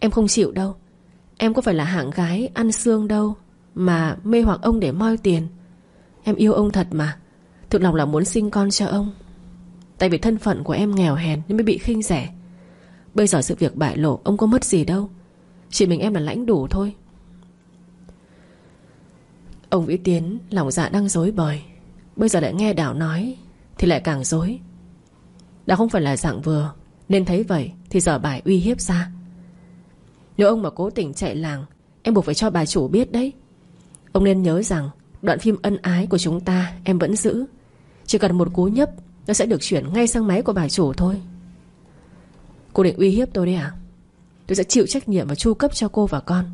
Em không chịu đâu. Em có phải là hạng gái ăn xương đâu Mà mê hoặc ông để moi tiền. Em yêu ông thật mà. Thực lòng là muốn sinh con cho ông. Tại vì thân phận của em nghèo hèn Nên mới bị khinh rẻ. Bây giờ sự việc bại lộ, Ông có mất gì đâu. Chỉ mình em là lãnh đủ thôi. Ông Vĩ Tiến Lòng dạ đang dối bời. Bây giờ lại nghe Đảo nói Thì lại càng dối Đảo không phải là dạng vừa, Nên thấy vậy thì giờ bài uy hiếp ra. Nếu ông mà cố tình chạy làng, Em buộc phải cho bà chủ biết đấy. Ông nên nhớ rằng, Đoạn phim ân ái của chúng ta em vẫn giữ. Chỉ cần một cú nhấp, Nó sẽ được chuyển ngay sang máy của bà chủ thôi. Cô định uy hiếp tôi đấy à? Tôi sẽ chịu trách nhiệm và chu cấp cho cô và con.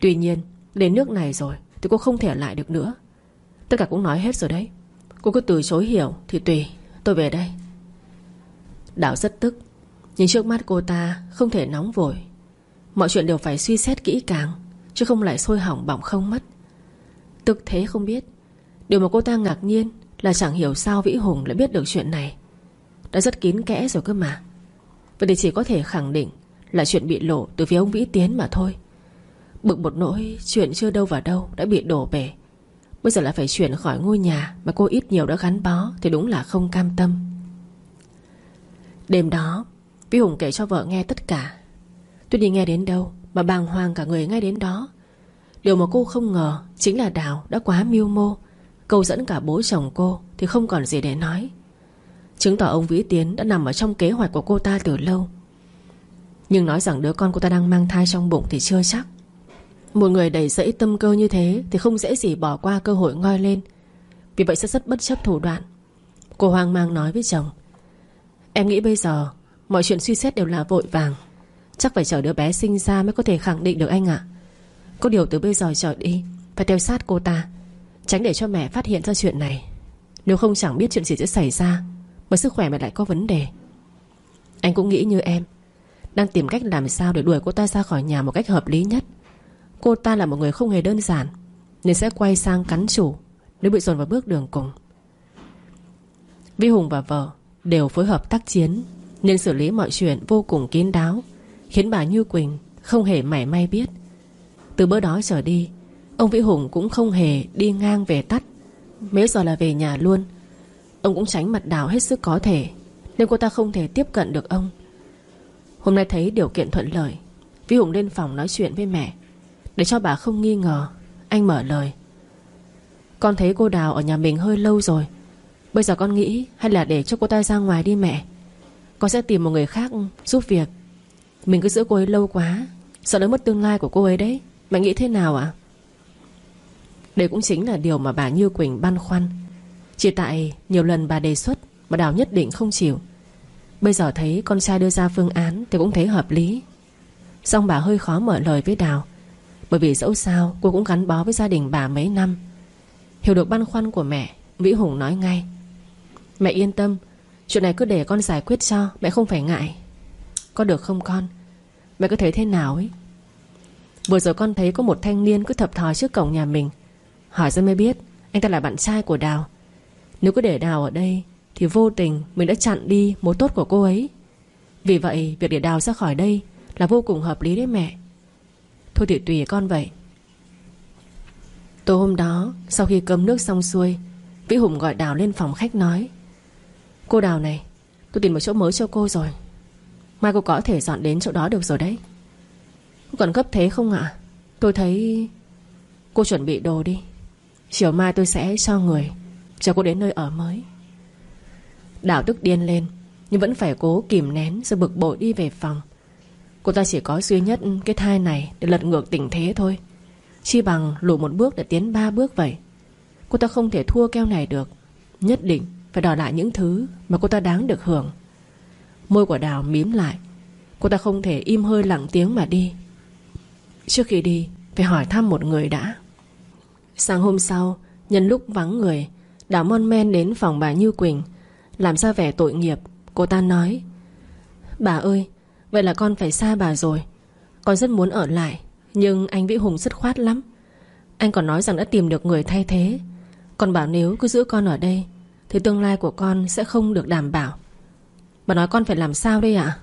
Tuy nhiên, Đến nước này rồi Thì cô không thể lại được nữa. Tất cả cũng nói hết rồi đấy. Cô cứ từ chối hiểu Thì tùy, Tôi về đây. Đảo rất tức, Nhưng trước mắt cô ta không thể nóng vội. Mọi chuyện đều phải suy xét kỹ càng, Chứ không lại sôi hỏng bỏng không mất. Tức thế không biết. Điều mà cô ta ngạc nhiên Là chẳng hiểu sao Vĩ Hùng lại biết được chuyện này. Đã rất kín kẽ rồi cơ mà. Vậy thì chỉ có thể khẳng định Là chuyện bị lộ từ phía ông Vĩ Tiến mà thôi. Bực một nỗi, Chuyện chưa đâu vào đâu đã bị đổ bể. Bây giờ lại phải chuyển khỏi ngôi nhà Mà cô ít nhiều đã gắn bó Thì đúng là không cam tâm. Đêm đó, Vĩ Hùng kể cho vợ nghe tất cả Tôi đi nghe đến đâu Mà bàng hoàng cả người ngay đến đó. Điều mà cô không ngờ Chính là Đào đã quá mưu mô. Câu dẫn cả bố chồng cô Thì không còn gì để nói. Chứng tỏ ông Vĩ Tiến đã nằm ở trong kế hoạch của cô ta từ lâu. Nhưng nói rằng đứa con cô ta đang mang thai trong bụng Thì chưa chắc. Một người đầy dẫy tâm cơ như thế Thì không dễ gì bỏ qua cơ hội ngoi lên. Vì vậy sẽ rất bất chấp thủ đoạn. Cô hoang mang nói với chồng, Em nghĩ bây giờ Mọi chuyện suy xét đều là vội vàng. Chắc phải chờ đứa bé sinh ra mới có thể khẳng định được anh ạ. Có điều từ bây giờ trở đi, Phải theo sát cô ta, Tránh để cho mẹ phát hiện ra chuyện này. Nếu không chẳng biết chuyện gì sẽ xảy ra, Mà sức khỏe mẹ lại có vấn đề. Anh cũng nghĩ như em, Đang tìm cách làm sao để đuổi cô ta ra khỏi nhà Một cách hợp lý nhất. Cô ta là một người không hề đơn giản, Nên sẽ quay sang cắn chủ, Nếu bị dồn vào bước đường cùng. Vi Hùng và vợ Đều phối hợp tác chiến, Nên xử lý mọi chuyện vô cùng kín đáo. Khiến bà Như Quỳnh không hề mảy may biết. Từ bữa đó trở đi, Ông Vĩ Hùng cũng không hề đi ngang về tắt. Mấy giờ là về nhà luôn, Ông cũng tránh mặt đào hết sức có thể, Nên cô ta không thể tiếp cận được ông. Hôm nay thấy điều kiện thuận lợi, Vĩ Hùng lên phòng nói chuyện với mẹ, Để cho bà không nghi ngờ, Anh mở lời. Con thấy cô Đào ở nhà mình hơi lâu rồi, Bây giờ con nghĩ hay là để cho cô ta ra ngoài đi mẹ. Con sẽ tìm một người khác giúp việc. Mình cứ giữ cô ấy lâu quá, Sợ nó mất tương lai của cô ấy đấy. Mẹ nghĩ thế nào ạ? Đây cũng chính là điều mà bà Như Quỳnh băn khoăn. Chỉ tại nhiều lần bà đề xuất Mà Đào nhất định không chịu. Bây giờ thấy con trai đưa ra phương án Thì cũng thấy hợp lý. Xong bà hơi khó mở lời với Đào, Bởi vì dẫu sao cô cũng gắn bó với gia đình bà mấy năm. Hiểu được băn khoăn của mẹ, Vĩ Hùng nói ngay, Mẹ yên tâm, Chuyện này cứ để con giải quyết cho, Mẹ không phải ngại. Có được không con? Mẹ cứ thấy thế nào ấy? Vừa rồi con thấy có một thanh niên cứ thập thò trước cổng nhà mình. Hỏi ra mới biết, Anh ta là bạn trai của Đào. Nếu cứ để Đào ở đây, Thì vô tình mình đã chặn đi mối tốt của cô ấy. Vì vậy, việc để Đào ra khỏi đây Là vô cùng hợp lý đấy mẹ. Thôi thì tùy con vậy. Tối hôm đó, Sau khi cơm nước xong xuôi, Vĩ Hùng gọi Đào lên phòng khách nói. Cô Đào này, Tôi tìm một chỗ mới cho cô rồi. Mai cô có thể dọn đến chỗ đó được rồi đấy. Cô cần gấp thế không ạ? Tôi thấy Cô chuẩn bị đồ đi. Chiều mai tôi sẽ cho người. Cho cô đến nơi ở mới. Đảo tức điên lên, Nhưng vẫn phải cố kìm nén Rồi bực bội đi về phòng. Cô ta chỉ có duy nhất cái thai này Để lật ngược tình thế thôi. Chi bằng lùi một bước để tiến ba bước vậy. Cô ta không thể thua keo này được. Nhất định phải đòi lại những thứ Mà cô ta đáng được hưởng. Môi của Đào mím lại. Cô ta không thể im hơi lặng tiếng mà đi. Trước khi đi, Phải hỏi thăm một người đã. Sáng hôm sau, Nhân lúc vắng người, Đào mon men đến phòng bà Như Quỳnh, Làm ra vẻ tội nghiệp. Cô ta nói, Bà ơi, Vậy là con phải xa bà rồi. Con rất muốn ở lại, Nhưng anh Vĩ Hùng rất khoát lắm. Anh còn nói rằng đã tìm được người thay thế. Còn bảo nếu cứ giữ con ở đây, Thì tương lai của con sẽ không được đảm bảo. Bà nói con phải làm sao đây ạ?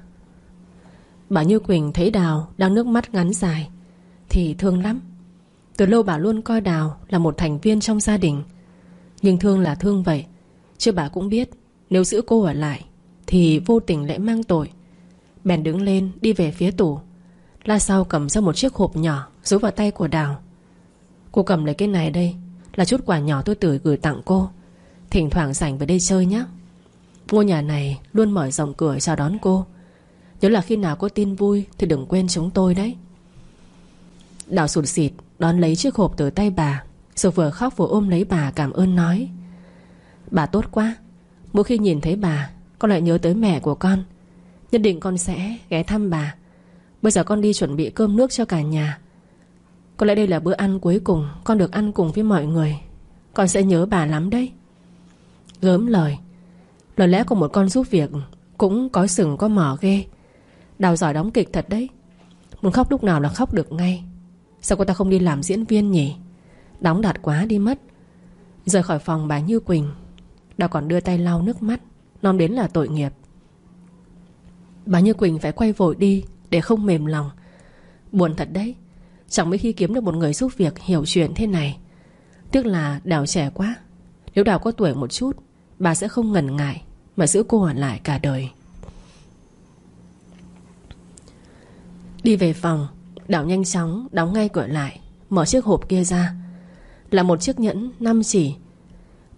Bà Như Quỳnh thấy Đào đang nước mắt ngắn dài, Thì thương lắm. Từ lâu bà luôn coi Đào là một thành viên trong gia đình. Nhưng thương là thương vậy, Chứ bà cũng biết Nếu giữ cô ở lại Thì vô tình lại mang tội. Bèn đứng lên đi về phía tủ La sau cầm ra một chiếc hộp nhỏ Giấu vào tay của Đào. Cô cầm lấy cái này đây, Là chút quà nhỏ tôi tự gửi tặng cô, Thỉnh thoảng rảnh về đây chơi nhé Ngôi nhà này luôn mở rộng cửa chào đón cô. Nhớ là khi nào có tin vui Thì đừng quên chúng tôi đấy. Đào sụt xịt, Đón lấy chiếc hộp từ tay bà, Rồi vừa khóc vừa ôm lấy bà cảm ơn nói. Bà tốt quá, Mỗi khi nhìn thấy bà, Con lại nhớ tới mẹ của con. Nhất định con sẽ ghé thăm bà. Bây giờ con đi chuẩn bị cơm nước cho cả nhà. Có lẽ đây là bữa ăn cuối cùng Con được ăn cùng với mọi người. Con sẽ nhớ bà lắm đấy. Gớm lời Lời lẽ của một con giúp việc Cũng có sừng có mỏ ghê. Đào giỏi đóng kịch thật đấy. Muốn khóc lúc nào là khóc được ngay. Sao cô ta không đi làm diễn viên nhỉ? Đóng đạt quá đi mất. Rời khỏi phòng bà Như Quỳnh Đào còn đưa tay lau nước mắt, Nom đến là tội nghiệp. Bà Như Quỳnh phải quay vội đi Để không mềm lòng. Buồn thật đấy, Chẳng mấy khi kiếm được một người giúp việc hiểu chuyện thế này. Tiếc là Đào trẻ quá. Nếu Đào có tuổi một chút Bà sẽ không ngần ngại Mà giữ cô ở lại cả đời. Đi về phòng, Đào nhanh chóng đóng ngay cửa lại, Mở chiếc hộp kia ra. Là một chiếc nhẫn năm chỉ.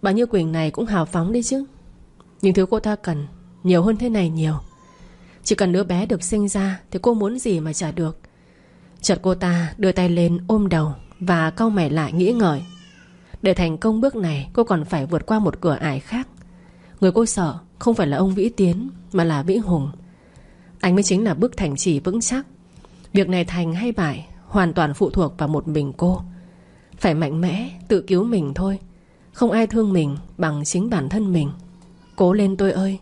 Bà Như Quỳnh này cũng hào phóng đi chứ. Nhưng thứ cô ta cần Nhiều hơn thế này nhiều. Chỉ cần đứa bé được sinh ra Thì cô muốn gì mà trả được. Chợt cô ta đưa tay lên ôm đầu Và cau mày lại nghĩ ngợi. Để thành công bước này, Cô còn phải vượt qua một cửa ải khác. Người cô sợ không phải là ông Vĩ Tiến, Mà là Vĩ Hùng. Anh mới chính là bước thành trì vững chắc. Việc này thành hay bại, Hoàn toàn phụ thuộc vào một mình cô. Phải mạnh mẽ, tự cứu mình thôi. Không ai thương mình bằng chính bản thân mình. Cố lên tôi ơi.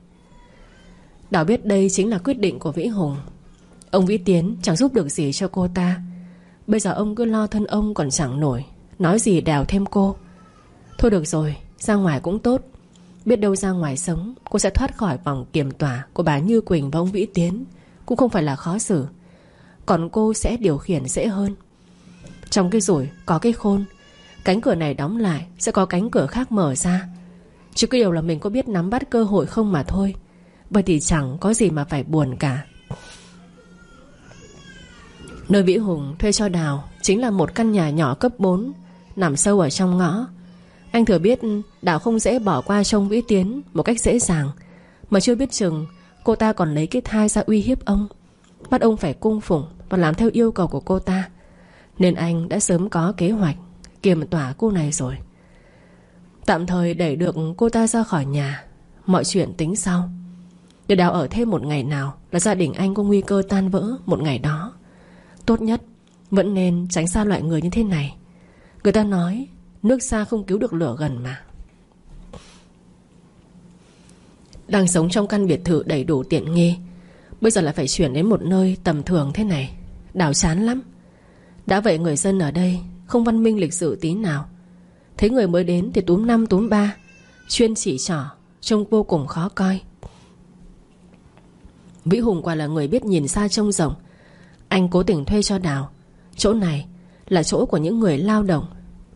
Đảo biết đây chính là quyết định của Vĩ Hùng. Ông Vĩ Tiến chẳng giúp được gì cho cô ta. Bây giờ ông cứ lo thân ông còn chẳng nổi. Nói gì đào thêm cô. Thôi được rồi, Ra ngoài cũng tốt. Biết đâu ra ngoài sống, Cô sẽ thoát khỏi vòng kiềm tỏa Của bà Như Quỳnh và ông Vĩ Tiến. Cũng không phải là khó xử. Còn cô sẽ điều khiển dễ hơn. Trong cái rủi có cái khôn, Cánh cửa này đóng lại, Sẽ có cánh cửa khác mở ra. Chứ cái điều là mình có biết nắm bắt cơ hội không mà thôi. Bởi thì chẳng có gì mà phải buồn cả. Nơi Vĩ Hùng thuê cho Đào Chính là một căn nhà nhỏ cấp 4 Nằm sâu ở trong ngõ. Anh thừa biết Đào không dễ bỏ qua trông Vĩ Tiến Một cách dễ dàng. Mà chưa biết chừng, Cô ta còn lấy cái thai ra uy hiếp ông. Bắt ông phải cung phụng Và làm theo yêu cầu của cô ta. Nên anh đã sớm có kế hoạch, Kiềm tỏa cô này rồi. Tạm thời đẩy được cô ta ra khỏi nhà, Mọi chuyện tính sau. Để Đào ở thêm một ngày nào Là gia đình anh có nguy cơ tan vỡ một ngày đó. Tốt nhất Vẫn nên tránh xa loại người như thế này. Người ta nói Nước xa không cứu được lửa gần mà. Đang sống trong căn biệt thự đầy đủ tiện nghi, Bây giờ lại phải chuyển đến một nơi tầm thường thế này. Đảo chán lắm. Đã vậy người dân ở đây Không văn minh lịch sự tí nào. Thấy người mới đến thì túm năm, túm ba, Chuyên chỉ trỏ, Trông vô cùng khó coi. Vĩ Hùng quả là người biết nhìn xa trông rộng. Anh cố tình thuê cho Đào Chỗ này là chỗ của những người lao động.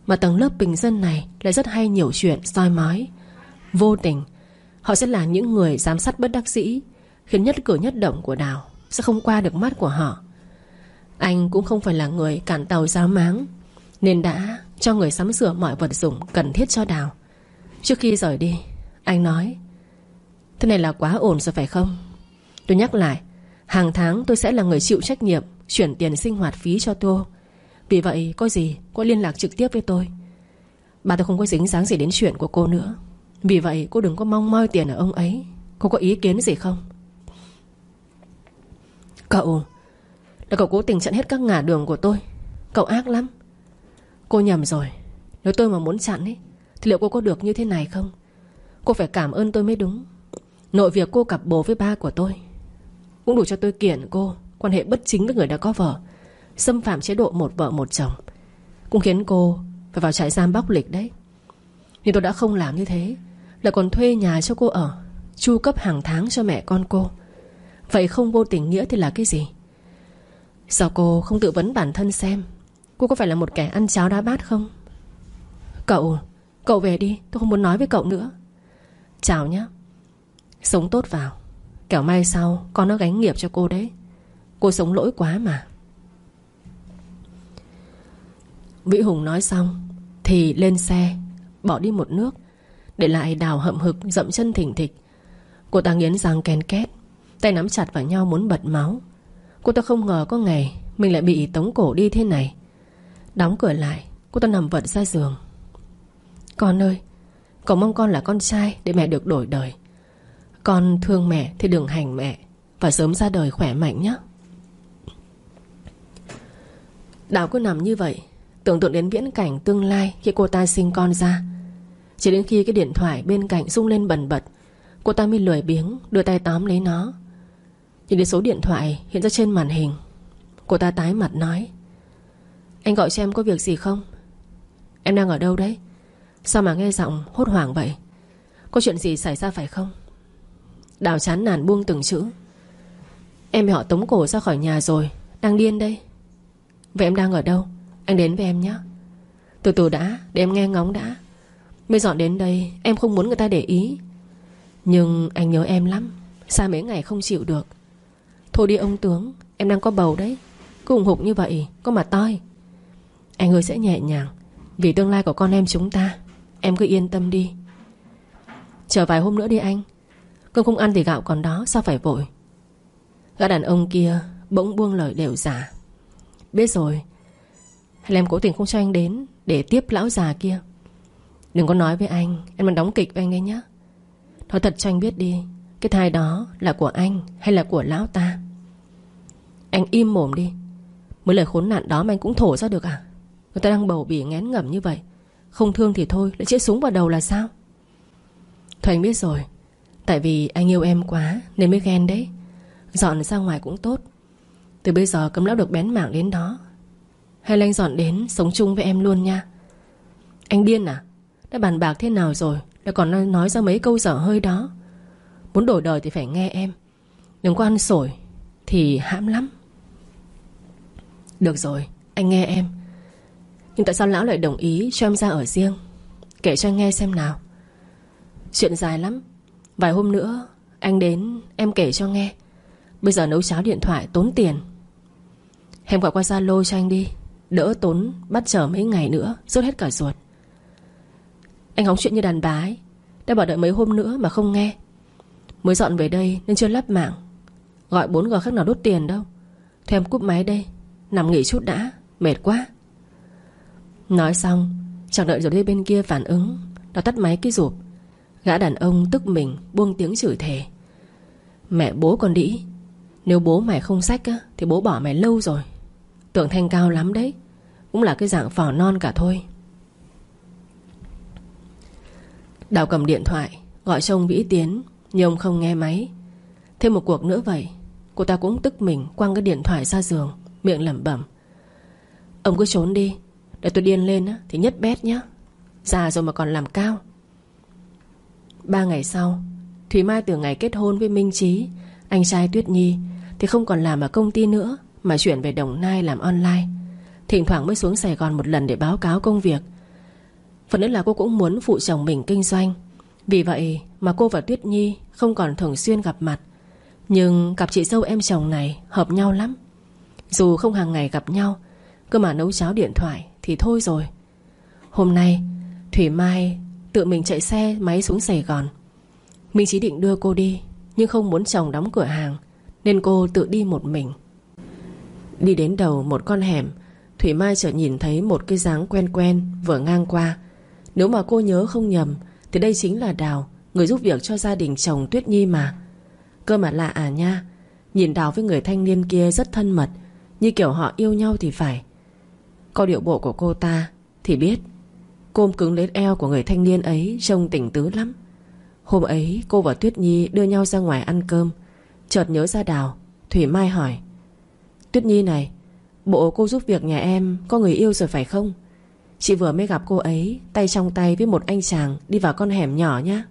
Mà tầng lớp bình dân này Lại rất hay nhiều chuyện, soi mói. Vô tình, Họ sẽ là những người giám sát bất đắc dĩ, Khiến nhất cử nhất động của Đào Sẽ không qua được mắt của họ. Anh cũng không phải là người cản tàu giáo máng, Nên đã cho người sắm sửa mọi vật dụng cần thiết cho Đào Trước khi rời đi, Anh nói, Thế này là quá ổn rồi phải không? Tôi nhắc lại, Hàng tháng tôi sẽ là người chịu trách nhiệm Chuyển tiền sinh hoạt phí cho tôi. Vì vậy, có gì, cô liên lạc trực tiếp với tôi. Bà tôi không có dính dáng gì đến chuyện của cô nữa. Vì vậy, cô đừng có mong moi tiền ở ông ấy. Cô có ý kiến gì không? Cậu, Là cậu cố tình chặn hết các ngả đường của tôi. Cậu ác lắm. Cô nhầm rồi. Nếu tôi mà muốn chặn ấy, Thì liệu cô có được như thế này không? Cô phải cảm ơn tôi mới đúng. Nội việc cô cặp bồ với ba của tôi. Cũng đủ cho tôi kiện cô Quan hệ bất chính với người đã có vợ. Xâm phạm chế độ một vợ một chồng. Cũng khiến cô phải vào trại giam bóc lịch đấy. Nhưng tôi đã không làm như thế, Lại còn thuê nhà cho cô ở, Chu cấp hàng tháng cho mẹ con cô. Vậy không vô tình nghĩa thì là cái gì? Sao cô không tự vấn bản thân xem? Cô có phải là một kẻ ăn cháo đá bát không? Cậu Cậu về đi, tôi không muốn nói với cậu nữa. Chào nhé Sống tốt vào, Kẻo mai sau, con nó gánh nghiệp cho cô đấy. Cô sống lỗi quá mà. Vĩ Hùng nói xong, Thì lên xe, Bỏ đi một nước, Để lại đào hậm hực, dậm chân thỉnh thịch. Cô ta nghiến răng ken két, Tay nắm chặt vào nhau muốn bật máu. Cô ta không ngờ có ngày Mình lại bị tống cổ đi thế này. Đóng cửa lại, Cô ta nằm vật ra giường. Con ơi, Cậu mong con là con trai để mẹ được đổi đời. Con thương mẹ thì đừng hành mẹ, Và sớm ra đời khỏe mạnh nhé. Đào cứ nằm như vậy Tưởng tượng đến viễn cảnh tương lai Khi cô ta sinh con ra. Chỉ đến khi cái điện thoại bên cạnh rung lên bần bật, Cô ta mới lười biếng Đưa tay tóm lấy nó. Nhìn đến số điện thoại hiện ra trên màn hình, Cô ta tái mặt nói, Anh gọi cho em có việc gì không? Em đang ở đâu đấy? Sao mà nghe giọng hốt hoảng vậy? Có chuyện gì xảy ra phải không? Đào chán nản buông từng chữ, Em bị họ tống cổ ra khỏi nhà rồi, Đang điên đây. Vậy em đang ở đâu? Anh đến với em nhé. Từ từ đã, để em nghe ngóng đã. Mới dọn đến đây, em không muốn người ta để ý. Nhưng anh nhớ em lắm, Xa mấy ngày không chịu được. Thôi đi ông tướng, Em đang có bầu đấy. Cứ ủng hục như vậy, Có mà toi. Anh ơi, sẽ nhẹ nhàng, Vì tương lai của con em chúng ta. Em cứ yên tâm đi. Chờ vài hôm nữa đi anh. Cơm không ăn thì gạo còn đó, Sao phải vội? Gã đàn ông kia bỗng buông lời đều giả. Biết rồi hay là em cố tình không cho anh đến Để tiếp lão già kia. Đừng có nói với anh, Em đang đóng kịch với anh ấy nhé. Nói thật cho anh biết đi, Cái thai đó là của anh hay là của lão ta? Anh im mồm đi. Mới lời khốn nạn đó mà anh cũng thổ ra được à? Người ta đang bầu bỉ ngén ngẩm như vậy, Không thương thì thôi, Lại chĩa súng vào đầu là sao? Thôi anh biết rồi, Tại vì anh yêu em quá Nên mới ghen đấy. Dọn ra ngoài cũng tốt. Từ bây giờ cấm lão được bén mảng đến đó hay là anh dọn đến, sống chung với em luôn nha. Anh điên à Đã bàn bạc thế nào rồi? Đã còn nói ra mấy câu dở hơi đó. Muốn đổi đời thì phải nghe em. Đừng có ăn sổi Thì hãm lắm. Được rồi, anh nghe em. Nhưng tại sao lão lại đồng ý cho em ra ở riêng? Kể cho anh nghe xem nào. Chuyện dài lắm. Vài hôm nữa, Anh đến, em kể cho nghe. Bây giờ nấu cháo điện thoại tốn tiền. Em gọi qua Zalo cho anh đi. Đỡ tốn, bắt chờ mấy ngày nữa, Rốt hết cả ruột. Anh hóng chuyện như đàn bà ấy, Đã bảo đợi mấy hôm nữa mà không nghe. Mới dọn về đây nên chưa lắp mạng. Gọi 4G khác nào đốt tiền đâu. Thôi em cúp máy đây, Nằm nghỉ chút đã, Mệt quá. Nói xong Chẳng đợi rồi đi bên kia phản ứng, Nó tắt máy cái rụp. Gã đàn ông tức mình, buông tiếng chửi thề. Mẹ bố còn đĩ, Nếu bố mày không sách á, Thì bố bỏ mày lâu rồi. Tưởng thanh cao lắm đấy. Cũng là cái dạng phỏ non cả thôi. Đào cầm điện thoại, Gọi cho ông Vĩ Tiến, Nhưng ông không nghe máy. Thêm một cuộc nữa vậy, Cô ta cũng tức mình quăng cái điện thoại ra giường, Miệng lẩm bẩm. Ông cứ trốn đi, Để tôi điên lên á, Thì nhất bét nhá. Già rồi mà còn làm cao. Ba ngày sau thủy Mai từ ngày kết hôn với Minh Trí Anh trai Tuyết Nhi, Thì không còn làm ở công ty nữa. Mà chuyển về Đồng Nai làm online. Thỉnh thoảng mới xuống Sài Gòn một lần để báo cáo công việc. Phần nữa là cô cũng muốn phụ chồng mình kinh doanh. Vì vậy mà cô và Tuyết Nhi Không còn thường xuyên gặp mặt. Nhưng cặp chị dâu em chồng này Hợp nhau lắm. Dù không hàng ngày gặp nhau, Cơ mà nấu cháo điện thoại thì thôi rồi. Hôm nay, Thủy Mai Tự mình chạy xe máy xuống Sài Gòn. Minh chỉ định đưa cô đi, Nhưng không muốn chồng đóng cửa hàng, Nên cô tự đi một mình. Đi đến đầu một con hẻm, Thủy Mai chợt nhìn thấy một cái dáng quen quen Vừa ngang qua. Nếu mà cô nhớ không nhầm, Thì đây chính là Đào, Người giúp việc cho gia đình chồng Tuyết Nhi mà. Cơ mà lạ à nha, Nhìn Đào với người thanh niên kia rất thân mật, Như kiểu họ yêu nhau thì phải. Có điệu bộ của cô ta Thì biết Cô cứng lấy eo của người thanh niên ấy Trông tỉnh tứ lắm. Hôm ấy, cô và Tuyết Nhi đưa nhau ra ngoài ăn cơm, Chợt nhớ ra Đào, Thủy Mai hỏi Tuyết Nhi này, Bộ cô giúp việc nhà em có người yêu rồi phải không? Chị vừa mới gặp cô ấy, Tay trong tay với một anh chàng Đi vào con hẻm nhỏ nhá.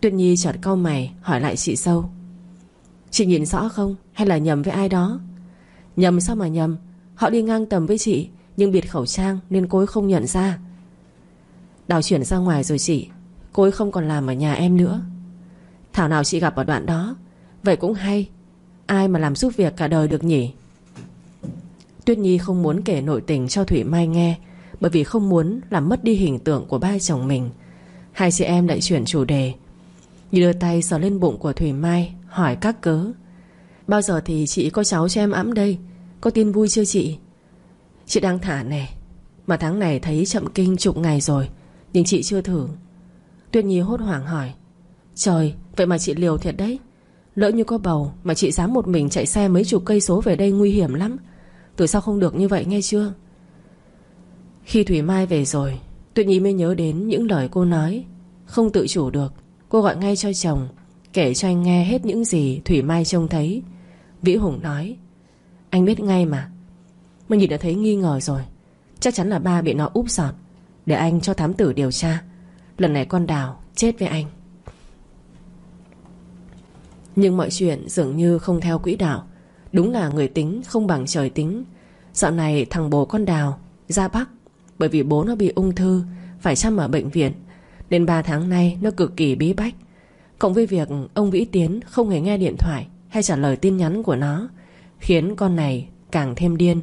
Tuyết Nhi chợt cau mày, hỏi lại chị sâu. Chị nhìn rõ không? Hay là nhầm với ai đó? Nhầm sao mà nhầm? Họ đi ngang tầm với chị, Nhưng bịt khẩu trang nên cô ấy không nhận ra. Đào chuyển ra ngoài rồi chị, Cô ấy không còn làm ở nhà em nữa. Thảo nào chị gặp ở đoạn đó, Vậy cũng hay. Ai mà làm giúp việc cả đời được nhỉ? Tuyết Nhi không muốn kể nội tình cho Thủy Mai nghe, Bởi vì không muốn làm mất đi hình tượng của ba chồng mình. Hai chị em lại chuyển chủ đề. Nhi đưa tay sờ lên bụng của Thủy Mai, Hỏi các cớ. Bao giờ thì chị có cháu cho em ẵm đây? Có tin vui chưa chị? Chị đang thả nè, Mà tháng này thấy chậm kinh chục ngày rồi, Nhưng chị chưa thử. Tuyết Nhi hốt hoảng hỏi. Trời, vậy mà chị liều thiệt đấy. Lỡ như có bầu, mà chị dám một mình chạy xe mấy chục cây số về đây nguy hiểm lắm. Tụi sao không được như vậy nghe chưa? Khi Thủy Mai về rồi, Tuyết Nhi mới nhớ đến những lời cô nói. Không tự chủ được, Cô gọi ngay cho chồng, Kể cho anh nghe hết những gì Thủy Mai trông thấy. Vĩ Hùng nói, Anh biết ngay mà. Mình nhìn đã thấy nghi ngờ rồi. Chắc chắn là ba bị nó úp sọt, Để anh cho thám tử điều tra. Lần này con Đào chết với anh. Nhưng mọi chuyện dường như không theo quỹ đạo. Đúng là người tính không bằng trời tính. Dạo này thằng bố con Đào, Ra Bắc, Bởi vì bố nó bị ung thư, Phải chăm ở bệnh viện. Nên 3 tháng nay nó cực kỳ bí bách. Cộng với việc ông Vĩ Tiến không hề nghe điện thoại Hay trả lời tin nhắn của nó, Khiến con này càng thêm điên.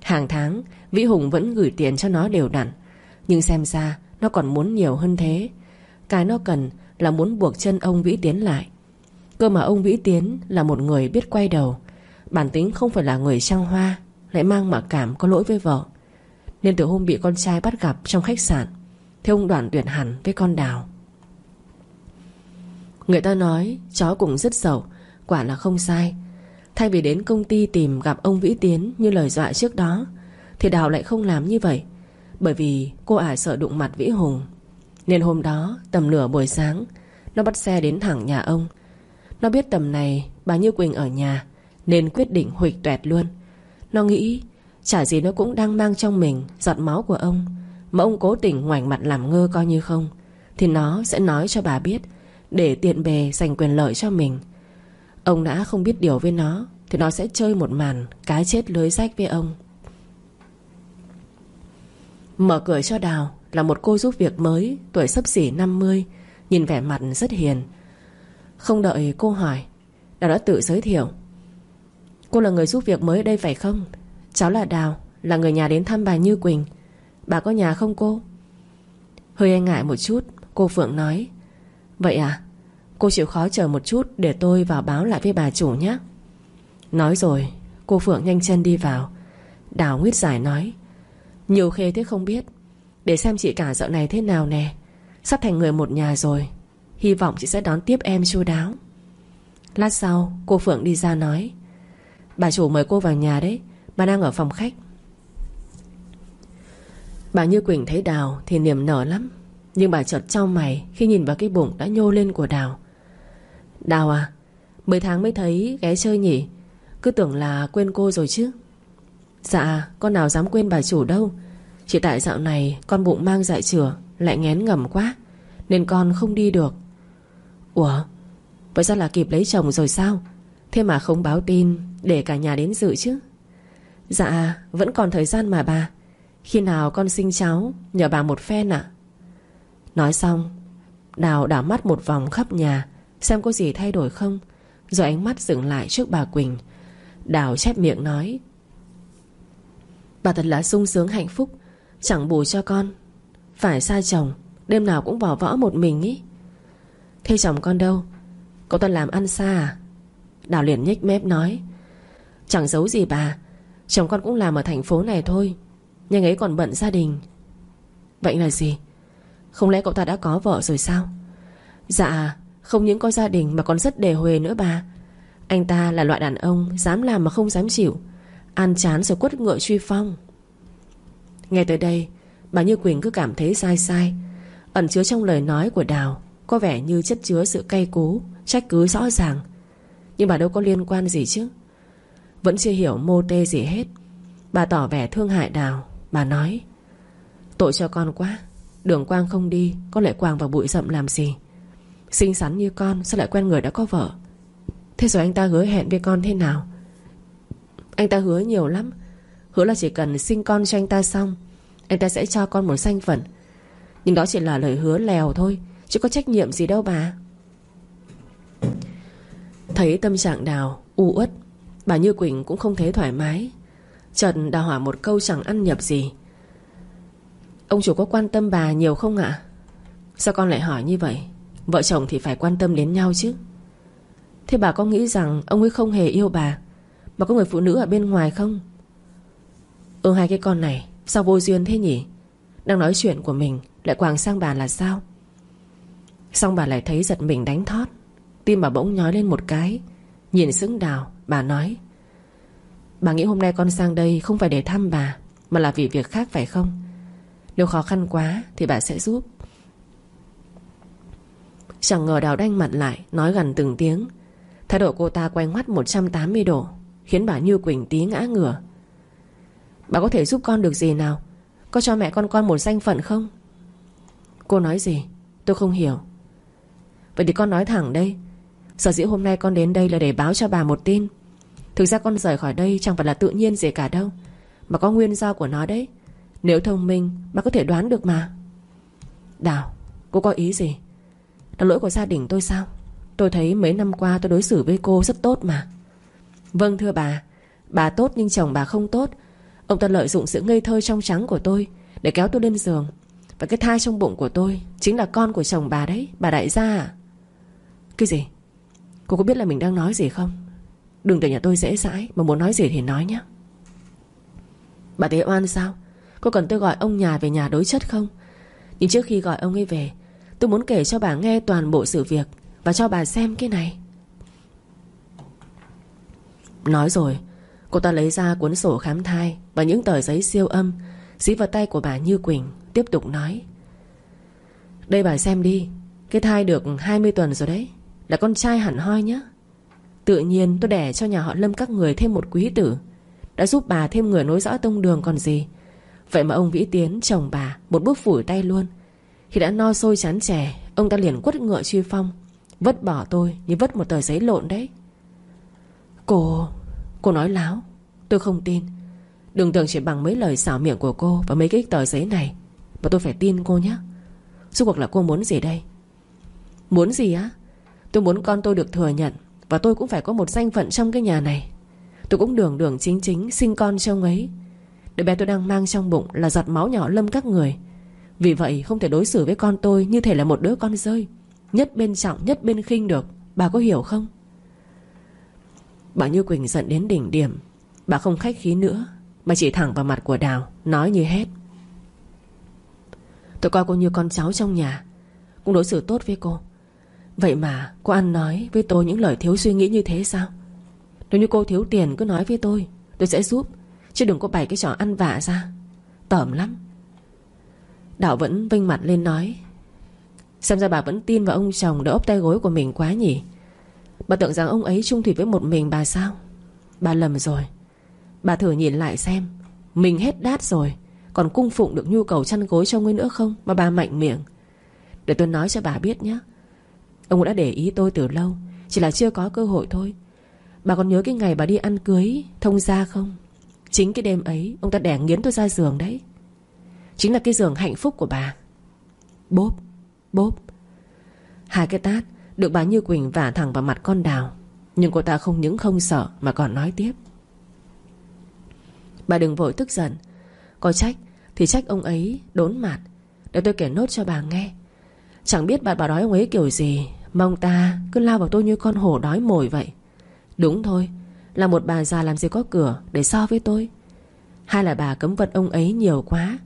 Hàng tháng, Vĩ Hùng vẫn gửi tiền cho nó đều đặn. Nhưng xem ra, nó còn muốn nhiều hơn thế. Cái nó cần là muốn buộc chân ông Vĩ Tiến lại. Cơ mà ông Vĩ Tiến là một người biết quay đầu. Bản tính không phải là người trăng hoa, Lại mang mặc cảm có lỗi với vợ. Nên từ hôm bị con trai bắt gặp trong khách sạn, Thì ông đoàn tuyển hẳn với con Đào. Người ta nói, chó cũng rất giàu, Quả là không sai. Thay vì đến công ty tìm gặp ông Vĩ Tiến Như lời dọa trước đó, Thì Đào lại không làm như vậy. Bởi vì cô ả sợ đụng mặt Vĩ Hùng. Nên hôm đó, tầm nửa buổi sáng, Nó bắt xe đến thẳng nhà ông. Nó biết tầm này bà Như Quỳnh ở nhà, Nên quyết định hủy tuẹt luôn. Nó nghĩ Chả gì nó cũng đang mang trong mình Giọt máu của ông, Mà ông cố tình ngoảnh mặt làm ngơ coi như không, Thì nó sẽ nói cho bà biết để tiện bề giành quyền lợi cho mình. Ông đã không biết điều với nó, Thì nó sẽ chơi một màn Cái chết lưới rách với ông. Mở cửa cho Đào Là một cô giúp việc mới, Tuổi sấp xỉ 50 Nhìn vẻ mặt rất hiền không đợi cô hỏi, Đào đã tự giới thiệu. Cô là người giúp việc mới ở đây phải không? Cháu là Đào, Là người nhà đến thăm bà Như Quỳnh. Bà có nhà không cô? Hơi e ngại một chút, Cô Phượng nói. Vậy à Cô chịu khó chờ một chút Để tôi vào báo lại với bà chủ nhé. Nói rồi, Cô Phượng nhanh chân đi vào. Đào nguyết giải nói. Nhiều khê thế không biết. Để xem chị cả dạo này thế nào nè. Sắp thành người một nhà rồi. Hy vọng chị sẽ đón tiếp em chu đáo. Lát sau, cô Phượng đi ra nói, Bà chủ mời cô vào nhà đấy, Bà đang ở phòng khách. Bà Như Quỳnh thấy Đào Thì niềm nở lắm, nhưng bà chợt trao mày Khi nhìn vào cái bụng đã nhô lên của Đào. Đào à Mấy tháng mới thấy ghé chơi nhỉ? Cứ tưởng là quên cô rồi chứ. Dạ con nào dám quên bà chủ đâu. Chỉ tại dạo này Con bụng mang dại chửa Lại ngén ngầm quá, Nên con không đi được. Ủa? Vậy ra là kịp lấy chồng rồi sao? Thế mà không báo tin, Để cả nhà đến dự chứ. Dạ vẫn còn thời gian mà bà. Khi nào con sinh cháu, Nhờ bà một phen ạ. Nói xong, Đào đảo mắt một vòng khắp nhà, Xem có gì thay đổi không. Rồi ánh mắt dừng lại trước bà Quỳnh. Đào chép miệng nói, Bà thật là sung sướng hạnh phúc. Chẳng bù cho con. Phải xa chồng, Đêm nào cũng bỏ võ một mình ý. Thế chồng con đâu? Cậu ta làm ăn xa à? Đào liền nhếch mép nói. Chẳng giấu gì bà, Chồng con cũng làm ở thành phố này thôi, Nhưng ấy còn bận gia đình. Vậy là gì? Không lẽ cậu ta đã có vợ rồi sao? Dạ Không những có gia đình mà còn rất đề huề nữa bà. Anh ta là loại đàn ông Dám làm mà không dám chịu, Ăn chán rồi quất ngựa truy phong. Nghe tới đây, Bà Như Quỳnh cứ cảm thấy sai sai, Ẩn chứa trong lời nói của Đào. Có vẻ như chất chứa sự cay cú, Trách cứ rõ ràng. Nhưng bà đâu có liên quan gì chứ? Vẫn chưa hiểu mô tê gì hết. Bà tỏ vẻ thương hại Đào. Bà nói, Tội cho con quá. Đường Quang không đi Con lại quàng vào bụi rậm làm gì? Xinh xắn như con, Sao lại quen người đã có vợ? Thế rồi anh ta hứa hẹn với con thế nào? Anh ta hứa nhiều lắm. Hứa là chỉ cần sinh con cho anh ta xong, Anh ta sẽ cho con một danh phận. Nhưng đó chỉ là lời hứa lèo thôi. Chứ có trách nhiệm gì đâu bà. Thấy tâm trạng Đào u uất, Bà Như Quỳnh cũng không thấy thoải mái. Trần đào hỏi một câu chẳng ăn nhập gì. Ông chủ có quan tâm bà nhiều không ạ? Sao con lại hỏi như vậy? Vợ chồng thì phải quan tâm đến nhau chứ. Thế bà có nghĩ rằng Ông ấy không hề yêu bà? Mà có người phụ nữ ở bên ngoài không? Ừ hai cái con này, Sao vô duyên thế nhỉ? Đang nói chuyện của mình, Lại quàng sang bà là sao? Xong bà lại thấy giật mình đánh thót. Tim bà bỗng nhói lên một cái. Nhìn sững đào, Bà nói, Bà nghĩ hôm nay con sang đây không phải để thăm bà, Mà là vì việc khác phải không? Nếu khó khăn quá thì bà sẽ giúp. Chẳng ngờ đào đanh mặt lại, Nói gần từng tiếng, Thái độ cô ta quay ngoắt 180 độ, Khiến bà Như Quỳnh tí ngã ngửa. Bà có thể giúp con được gì nào? Có cho mẹ con con một danh phận không? Cô nói gì? Tôi không hiểu. Vậy thì con nói thẳng đây. Sở dĩ hôm nay con đến đây là để báo cho bà một tin. Thực ra con rời khỏi đây chẳng phải là tự nhiên gì cả đâu, Mà có nguyên do của nó đấy. Nếu thông minh, Bà có thể đoán được mà. Đào, Cô có ý gì? Là lỗi của gia đình tôi sao? Tôi thấy mấy năm qua tôi đối xử với cô rất tốt mà. Vâng thưa bà. Bà tốt nhưng chồng bà không tốt. Ông ta lợi dụng sự ngây thơ trong trắng của tôi Để kéo tôi lên giường. Và cái thai trong bụng của tôi Chính là con của chồng bà đấy, Bà đại gia à cái gì? Cô có biết là mình đang nói gì không? Đừng để nhà tôi dễ dãi Mà muốn nói gì thì nói nhé. Bà Tế oan sao? Cô cần tôi gọi ông nhà về nhà đối chất không? Nhưng trước khi gọi ông ấy về, Tôi muốn kể cho bà nghe toàn bộ sự việc Và cho bà xem cái này. Nói rồi, Cô ta lấy ra cuốn sổ khám thai Và những tờ giấy siêu âm Dí vào tay của bà Như Quỳnh, Tiếp tục nói. Đây bà xem đi, Cái thai được 20 tuần rồi đấy. Là con trai hẳn hoi nhé Tự nhiên tôi đẻ cho nhà họ Lâm các người thêm một quý tử, Đã giúp bà thêm người nối dõi tông đường còn gì. Vậy mà ông Vĩ Tiến, chồng bà, Một bước phủi tay luôn. Khi đã no sôi chán chè, Ông ta liền quất ngựa truy phong Vất bỏ tôi như vất một tờ giấy lộn đấy. Cô Cô nói láo, Tôi không tin. Đừng tưởng chỉ bằng mấy lời xảo miệng của cô Và mấy cái tờ giấy này, Mà tôi phải tin cô nhé Suốt cuộc là cô muốn gì đây? Muốn gì á? Tôi muốn con tôi được thừa nhận, Và tôi cũng phải có một danh phận trong cái nhà này. Tôi cũng đường đường chính chính sinh con cho ông ấy. Đứa bé tôi đang mang trong bụng Là giọt máu nhỏ lâm các người. Vì vậy, không thể đối xử với con tôi Như thể là một đứa con rơi, Nhất bên trọng, nhất bên khinh được. Bà có hiểu không? Bà Như Quỳnh giận đến đỉnh điểm. Bà không khách khí nữa, Mà chỉ thẳng vào mặt của Đào, Nói như hết. Tôi coi cô như con cháu trong nhà. Cũng đối xử tốt với cô. Vậy mà cô ăn nói với tôi những lời thiếu suy nghĩ như thế sao? Nếu như cô thiếu tiền cứ nói với tôi Tôi sẽ giúp, Chứ đừng có bày cái trò ăn vạ ra. Tởm lắm. Đạo vẫn vinh mặt lên nói, Xem ra bà vẫn tin vào ông chồng đỡ ốp tay gối của mình quá nhỉ? Bà tưởng rằng ông ấy trung thủy với một mình bà sao? Bà lầm rồi. Bà thử nhìn lại xem, Mình hết đát rồi, Còn cung phụng được nhu cầu chăn gối cho ngươi nữa không Mà bà mạnh miệng? Để tôi nói cho bà biết nhé Ông đã để ý tôi từ lâu, Chỉ là chưa có cơ hội thôi. Bà còn nhớ cái ngày bà đi ăn cưới Thông gia không? Chính cái đêm ấy, Ông ta đẻ nghiến tôi ra giường đấy. Chính là cái giường hạnh phúc của bà. Bốp Bốp. Hai cái tát Được bà Như Quỳnh vả thẳng vào mặt con đào, Nhưng cô ta không những không sợ Mà còn nói tiếp. Bà đừng vội tức giận. Có trách thì trách ông ấy đốn mặt, Để tôi kể nốt cho bà nghe. Chẳng biết bà bà đói ông ấy kiểu gì mong ta cứ lao vào tôi như con hổ đói mồi vậy. Đúng thôi, Là một bà già làm gì có cửa Để so với tôi. Hay là bà cấm vật ông ấy nhiều quá.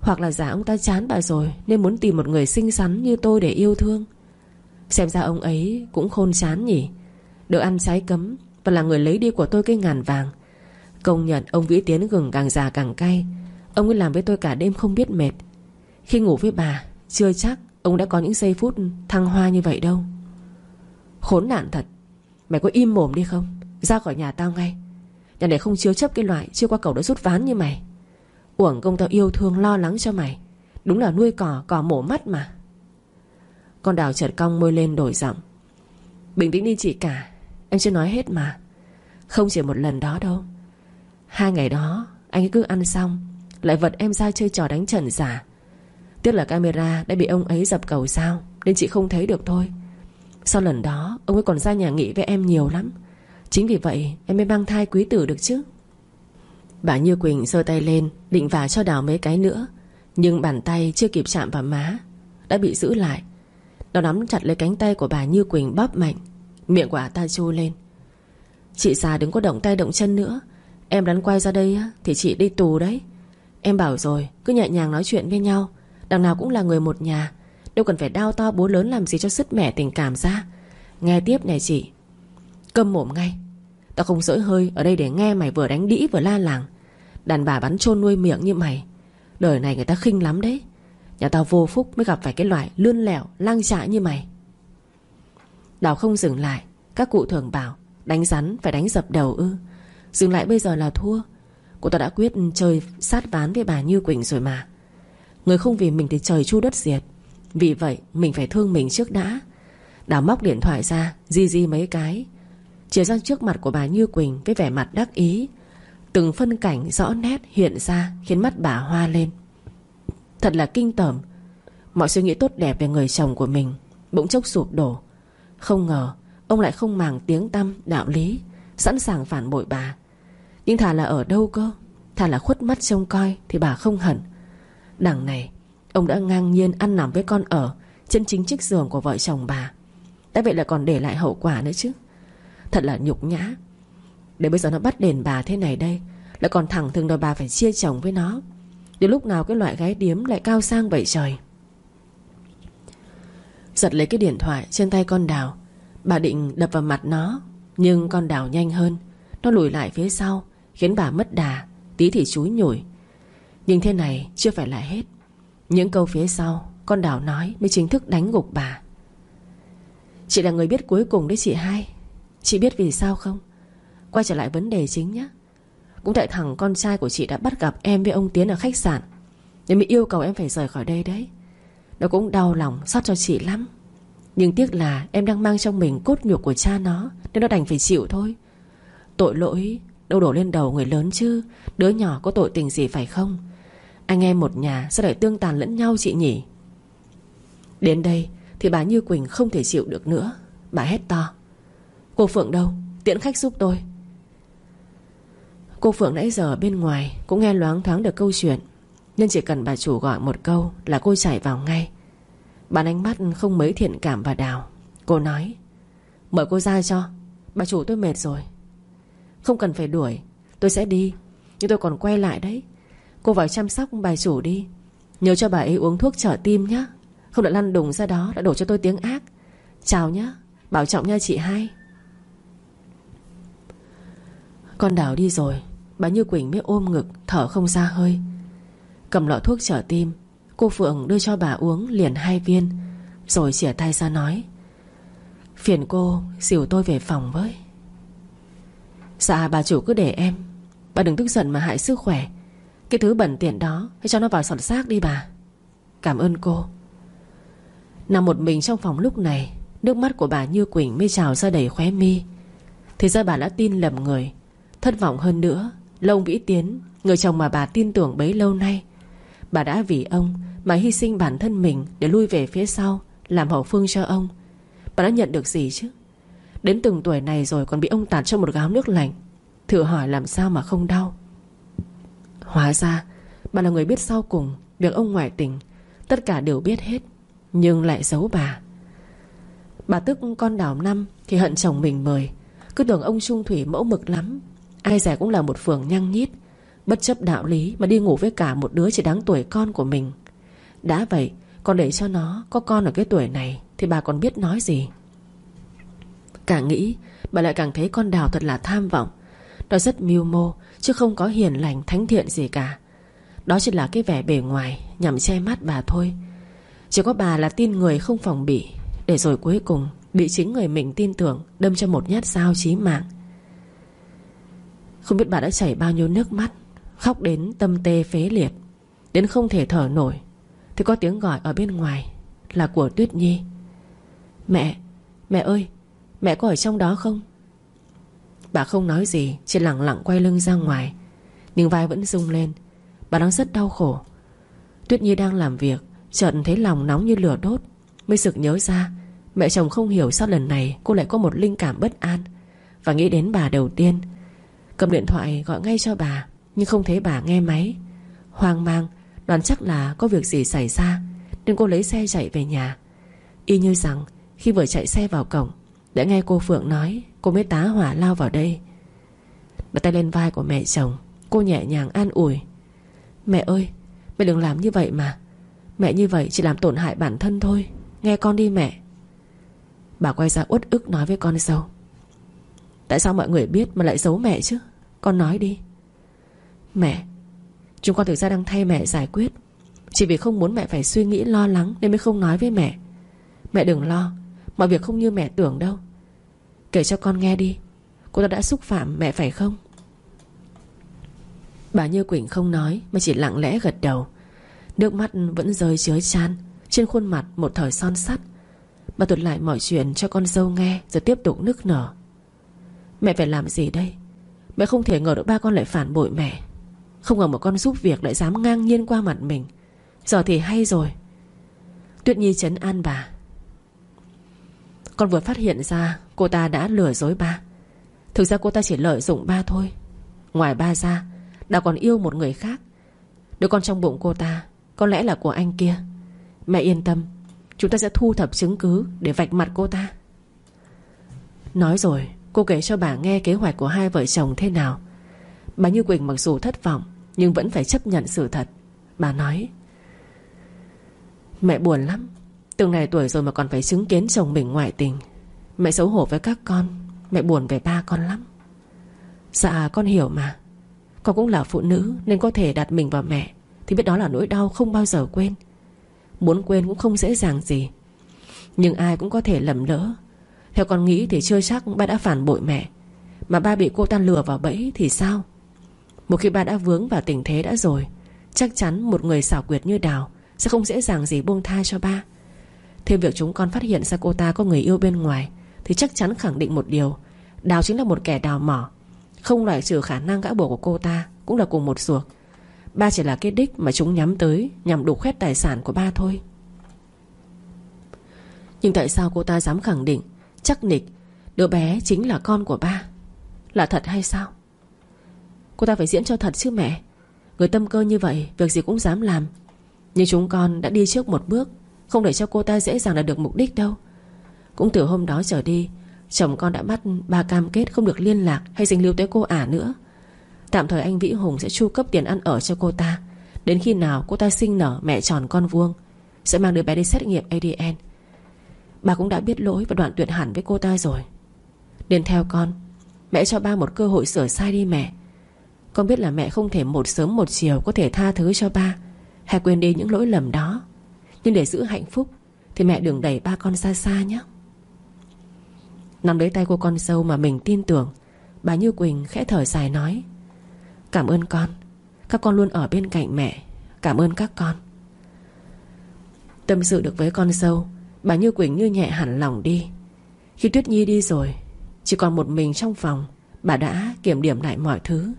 Hoặc là giả ông ta chán bà rồi Nên muốn tìm một người xinh xắn như tôi để yêu thương. Xem ra ông ấy cũng khôn chán nhỉ. Được ăn trái cấm Và là người lấy đi của tôi cái ngàn vàng. Công nhận ông Vĩ Tiến gừng càng già càng cay. Ông ấy làm với tôi cả đêm không biết mệt. Khi ngủ với bà, Chưa chắc ông đã có những giây phút thăng hoa như vậy đâu. Khốn nạn thật. Mày có im mồm đi không? Ra khỏi nhà tao ngay. Nhà này không chứa chấp cái loại Chưa qua cầu đã rút ván như mày. Uổng công tao yêu thương, lo lắng cho mày. Đúng là nuôi cỏ cỏ mổ mắt mà. Con đào chợt cong môi lên đổi giọng. Bình tĩnh đi chị cả. Em chưa nói hết mà. Không chỉ một lần đó đâu. Hai ngày đó, Anh cứ ăn xong, Lại vật em ra chơi trò đánh trần giả. Tiếc là camera đã bị ông ấy dập cầu sao? Nên chị không thấy được thôi. Sau lần đó, ông ấy còn ra nhà nghỉ với em nhiều lắm. Chính vì vậy, em mới mang thai quý tử được chứ. Bà Như Quỳnh giơ tay lên, Định vả cho đào mấy cái nữa. Nhưng bàn tay chưa kịp chạm vào má, Đã bị giữ lại. Nó nắm chặt lấy cánh tay của bà Như Quỳnh bóp mạnh. Miệng của ả ta chu lên. Chị già đừng có động tay động chân nữa. Em đắn quay ra đây Thì chị đi tù đấy. Em bảo rồi, cứ nhẹ nhàng nói chuyện với nhau. Đằng nào cũng là người một nhà. Đâu cần phải đau to bố lớn làm gì cho sứt mẻ tình cảm ra. Nghe tiếp này chị. Câm mồm ngay. Tao không dỗi hơi, ở đây để nghe mày vừa đánh đĩ vừa la làng. Đàn bà bắn chôn nuôi miệng như mày. Đời này người ta khinh lắm đấy. Nhà tao vô phúc mới gặp phải cái loại lươn lẹo, Lang trại như mày. Đào không dừng lại. Các cụ thường bảo, Đánh rắn phải đánh dập đầu ư. Dừng lại bây giờ là thua. Cô ta đã quyết chơi sát ván với bà Như Quỳnh rồi mà. Người không vì mình thì trời chu đất diệt. Vì vậy, mình phải thương mình trước đã. Đào móc điện thoại ra, Di di mấy cái. Chia ra trước mặt của bà Như Quỳnh Với vẻ mặt đắc ý. Từng phân cảnh rõ nét hiện ra Khiến mắt bà hoa lên. Thật là kinh tởm. Mọi suy nghĩ tốt đẹp về người chồng của mình Bỗng chốc sụp đổ. Không ngờ, ông lại không màng tiếng tăm, đạo lý, Sẵn sàng phản bội bà. Nhưng thà là ở đâu cơ? Thà là khuất mắt trông coi Thì bà không hận. Đằng này, Ông đã ngang nhiên ăn nằm với con ở Trên chính chiếc giường của vợ chồng bà. Đã vậy là còn để lại hậu quả nữa chứ. Thật là nhục nhã. Để bây giờ nó bắt đền bà thế này đây, Lại còn thẳng thường đòi bà phải chia chồng với nó. Đến lúc nào cái loại gái điếm lại cao sang vậy trời? Giật lấy cái điện thoại trên tay con đào. Bà định đập vào mặt nó, Nhưng con đào nhanh hơn. Nó lùi lại phía sau, Khiến bà mất đà, Tí thì chúi nhủi. Nhưng thế này chưa phải là hết. Những câu phía sau, Con đào nói mới chính thức đánh gục bà. Chị là người biết cuối cùng đấy chị hai. Chị biết vì sao không? Quay trở lại vấn đề chính nhé. Cũng tại thằng con trai của chị đã bắt gặp em với ông Tiến ở khách sạn. Nên mới yêu cầu em phải rời khỏi đây đấy. Nó cũng đau lòng xót cho chị lắm. Nhưng tiếc là em đang mang trong mình cốt nhục của cha nó, Nên nó đành phải chịu thôi. Tội lỗi đâu đổ lên đầu người lớn chứ? Đứa nhỏ có tội tình gì phải không? Anh em một nhà sao lại tương tàn lẫn nhau chị nhỉ? Đến đây Thì bà Như Quỳnh không thể chịu được nữa. Bà hét to. Cô Phượng đâu? Tiễn khách giúp tôi. Cô Phượng nãy giờ bên ngoài Cũng nghe loáng thoáng được câu chuyện Nên chỉ cần bà chủ gọi một câu Là cô chạy vào ngay. Bạn ánh mắt không mấy thiện cảm và đào. Cô nói Mời cô ra cho. Bà chủ tôi mệt rồi. Không cần phải đuổi. Tôi sẽ đi, Nhưng tôi còn quay lại đấy. Cô vào chăm sóc bà chủ đi. Nhớ cho bà ấy uống thuốc trở tim nhé Không được lăn đùng ra đó, đã đổ cho tôi tiếng ác. Chào nhé Bảo trọng nha chị hai. Con đào đi rồi, Bà Như Quỳnh mới ôm ngực, Thở không ra hơi. Cầm lọ thuốc trở tim, Cô Phượng đưa cho bà uống liền hai viên, Rồi chỉa tay ra nói. Phiền cô dìu tôi về phòng với. Dạ bà chủ cứ để em. Bà đừng tức giận mà hại sức khỏe. Cái thứ bẩn tiện đó, Hãy cho nó vào sọt xác đi bà. Cảm ơn cô. Nằm một mình trong phòng lúc này, Nước mắt của bà Như Quỳnh mới trào ra đầy khóe mi. Thì ra bà đã tin lầm người, Thất vọng hơn nữa lông Vĩ Tiến, Người chồng mà bà tin tưởng bấy lâu nay. Bà đã vì ông Mà hy sinh bản thân mình Để lui về phía sau, Làm hậu phương cho ông. Bà đã nhận được gì chứ? Đến từng tuổi này rồi còn bị ông tạt cho một gáo nước lạnh. Thử hỏi làm sao mà không đau. Hóa ra, Bà là người biết sau cùng Việc ông ngoại tình. Tất cả đều biết hết, Nhưng lại giấu bà. Bà tức con đào năm Thì hận chồng mình mời. Cứ tưởng ông Trung Thủy mẫu mực lắm. Ai rẻ cũng là một phường nhăng nhít. Bất chấp đạo lý mà đi ngủ với cả một đứa chỉ đáng tuổi con của mình. Đã vậy, Còn để cho nó có con ở cái tuổi này Thì bà còn biết nói gì? Càng nghĩ, Bà lại càng thấy con đào thật là tham vọng. Nó rất mưu mô Chứ không có hiền lành thánh thiện gì cả. Đó chỉ là cái vẻ bề ngoài Nhằm che mắt bà thôi. Chỉ có bà là tin người không phòng bị Để rồi cuối cùng Bị chính người mình tin tưởng Đâm cho một nhát dao chí mạng. Không biết bà đã chảy bao nhiêu nước mắt Khóc đến tâm tê phế liệt Đến không thể thở nổi. Thì có tiếng gọi ở bên ngoài Là của Tuyết Nhi. Mẹ, mẹ ơi Mẹ có ở trong đó không? Bà không nói gì, Chỉ lặng lặng quay lưng ra ngoài. Nhưng vai vẫn rung lên. Bà đang rất đau khổ. Tuyết Nhi đang làm việc, Chợt thấy lòng nóng như lửa đốt, Mới sực nhớ ra, Mẹ chồng không hiểu sao lần này cô lại có một linh cảm bất an, Và nghĩ đến bà đầu tiên. Cầm điện thoại gọi ngay cho bà, Nhưng không thấy bà nghe máy. Hoang mang, Đoán chắc là có việc gì xảy ra, Nên cô lấy xe chạy về nhà. Y như rằng, khi vừa chạy xe vào cổng, Đã nghe cô Phượng nói Cô mới tá hỏa lao vào đây. Đặt tay lên vai của mẹ chồng, Cô nhẹ nhàng an ủi. Mẹ ơi, Mẹ đừng làm như vậy mà. Mẹ như vậy chỉ làm tổn hại bản thân thôi. Nghe con đi mẹ. Bà quay ra uất ức nói với con dâu Tại sao mọi người biết mà lại giấu mẹ chứ? Con nói đi. Mẹ, Chúng con thực ra đang thay mẹ giải quyết. Chỉ vì không muốn mẹ phải suy nghĩ lo lắng Nên mới không nói với mẹ. Mẹ đừng lo, Mọi việc không như mẹ tưởng đâu. Kể cho con nghe đi. Cô ta đã xúc phạm mẹ phải không? Bà Như Quỳnh không nói, Mà chỉ lặng lẽ gật đầu. Nước mắt vẫn rơi chới chan Trên khuôn mặt một thời son sắt. Bà thuật lại mọi chuyện cho con dâu nghe, Rồi tiếp tục nức nở. Mẹ phải làm gì đây? Mẹ không thể ngờ được ba con lại phản bội mẹ. Không ngờ một con giúp việc lại dám ngang nhiên qua mặt mình. Giờ thì hay rồi. Tuyết Nhi chấn an bà. Con vừa phát hiện ra Cô ta đã lừa dối ba. Thực ra cô ta chỉ lợi dụng ba thôi. Ngoài ba ra, Đã còn yêu một người khác. Đứa con trong bụng cô ta Có lẽ là của anh kia. Mẹ yên tâm, Chúng ta sẽ thu thập chứng cứ Để vạch mặt cô ta. Nói rồi, cô kể cho bà nghe kế hoạch của hai vợ chồng thế nào. Bà Như Quỳnh mặc dù thất vọng, Nhưng vẫn phải chấp nhận sự thật. Bà nói, Mẹ buồn lắm, Từng này tuổi rồi mà còn phải chứng kiến chồng mình ngoại tình. Mẹ xấu hổ với các con Mẹ buồn về ba con lắm. Dạ con hiểu mà. Con cũng là phụ nữ Nên có thể đặt mình vào mẹ, Thì biết đó là nỗi đau không bao giờ quên. Muốn quên cũng không dễ dàng gì, Nhưng ai cũng có thể lầm lỡ. Theo con nghĩ thì chưa chắc ba đã phản bội mẹ. Mà ba bị cô ta lừa vào bẫy thì sao? Một khi ba đã vướng vào tình thế đã rồi, Chắc chắn một người xảo quyệt như Đào Sẽ không dễ dàng gì buông tha cho ba. Thêm việc chúng con phát hiện ra cô ta có người yêu bên ngoài thì chắc chắn khẳng định một điều. Đào chính là một kẻ đào mỏ. Không loại trừ khả năng gã bồ của cô ta, Cũng là cùng một ruột. Ba chỉ là cái đích mà chúng nhắm tới, Nhằm đục khoét tài sản của ba thôi. Nhưng tại sao cô ta dám khẳng định, Chắc nịch, Đứa bé chính là con của ba? Là thật hay sao? Cô ta phải diễn cho thật chứ mẹ. Người tâm cơ như vậy, Việc gì cũng dám làm. Nhưng chúng con đã đi trước một bước, Không để cho cô ta dễ dàng đạt được mục đích đâu. Cũng từ hôm đó trở đi, Chồng con đã bắt ba cam kết không được liên lạc Hay dính lưu tới cô ả nữa. Tạm thời anh Vĩ Hùng sẽ chu cấp tiền ăn ở cho cô ta. Đến khi nào cô ta sinh nở mẹ tròn con vuông, Sẽ mang đứa bé đi xét nghiệm ADN Bà cũng đã biết lỗi và đoạn tuyệt hẳn với cô ta rồi. Nên theo con, Mẹ cho ba một cơ hội sửa sai đi mẹ. Con biết là mẹ không thể một sớm một chiều Có thể tha thứ cho ba, Hay quên đi những lỗi lầm đó. Nhưng để giữ hạnh phúc, Thì mẹ đừng đẩy ba con xa xa nhé. Nắm lấy tay cô con sâu mà mình tin tưởng. Bà Như Quỳnh khẽ thở dài nói, Cảm ơn con. Các con luôn ở bên cạnh mẹ. Cảm ơn các con. Tâm sự được với con dâu, Bà Như Quỳnh như nhẹ hẳn lòng đi. Khi Tuyết Nhi đi rồi, Chỉ còn một mình trong phòng, Bà đã kiểm điểm lại mọi thứ.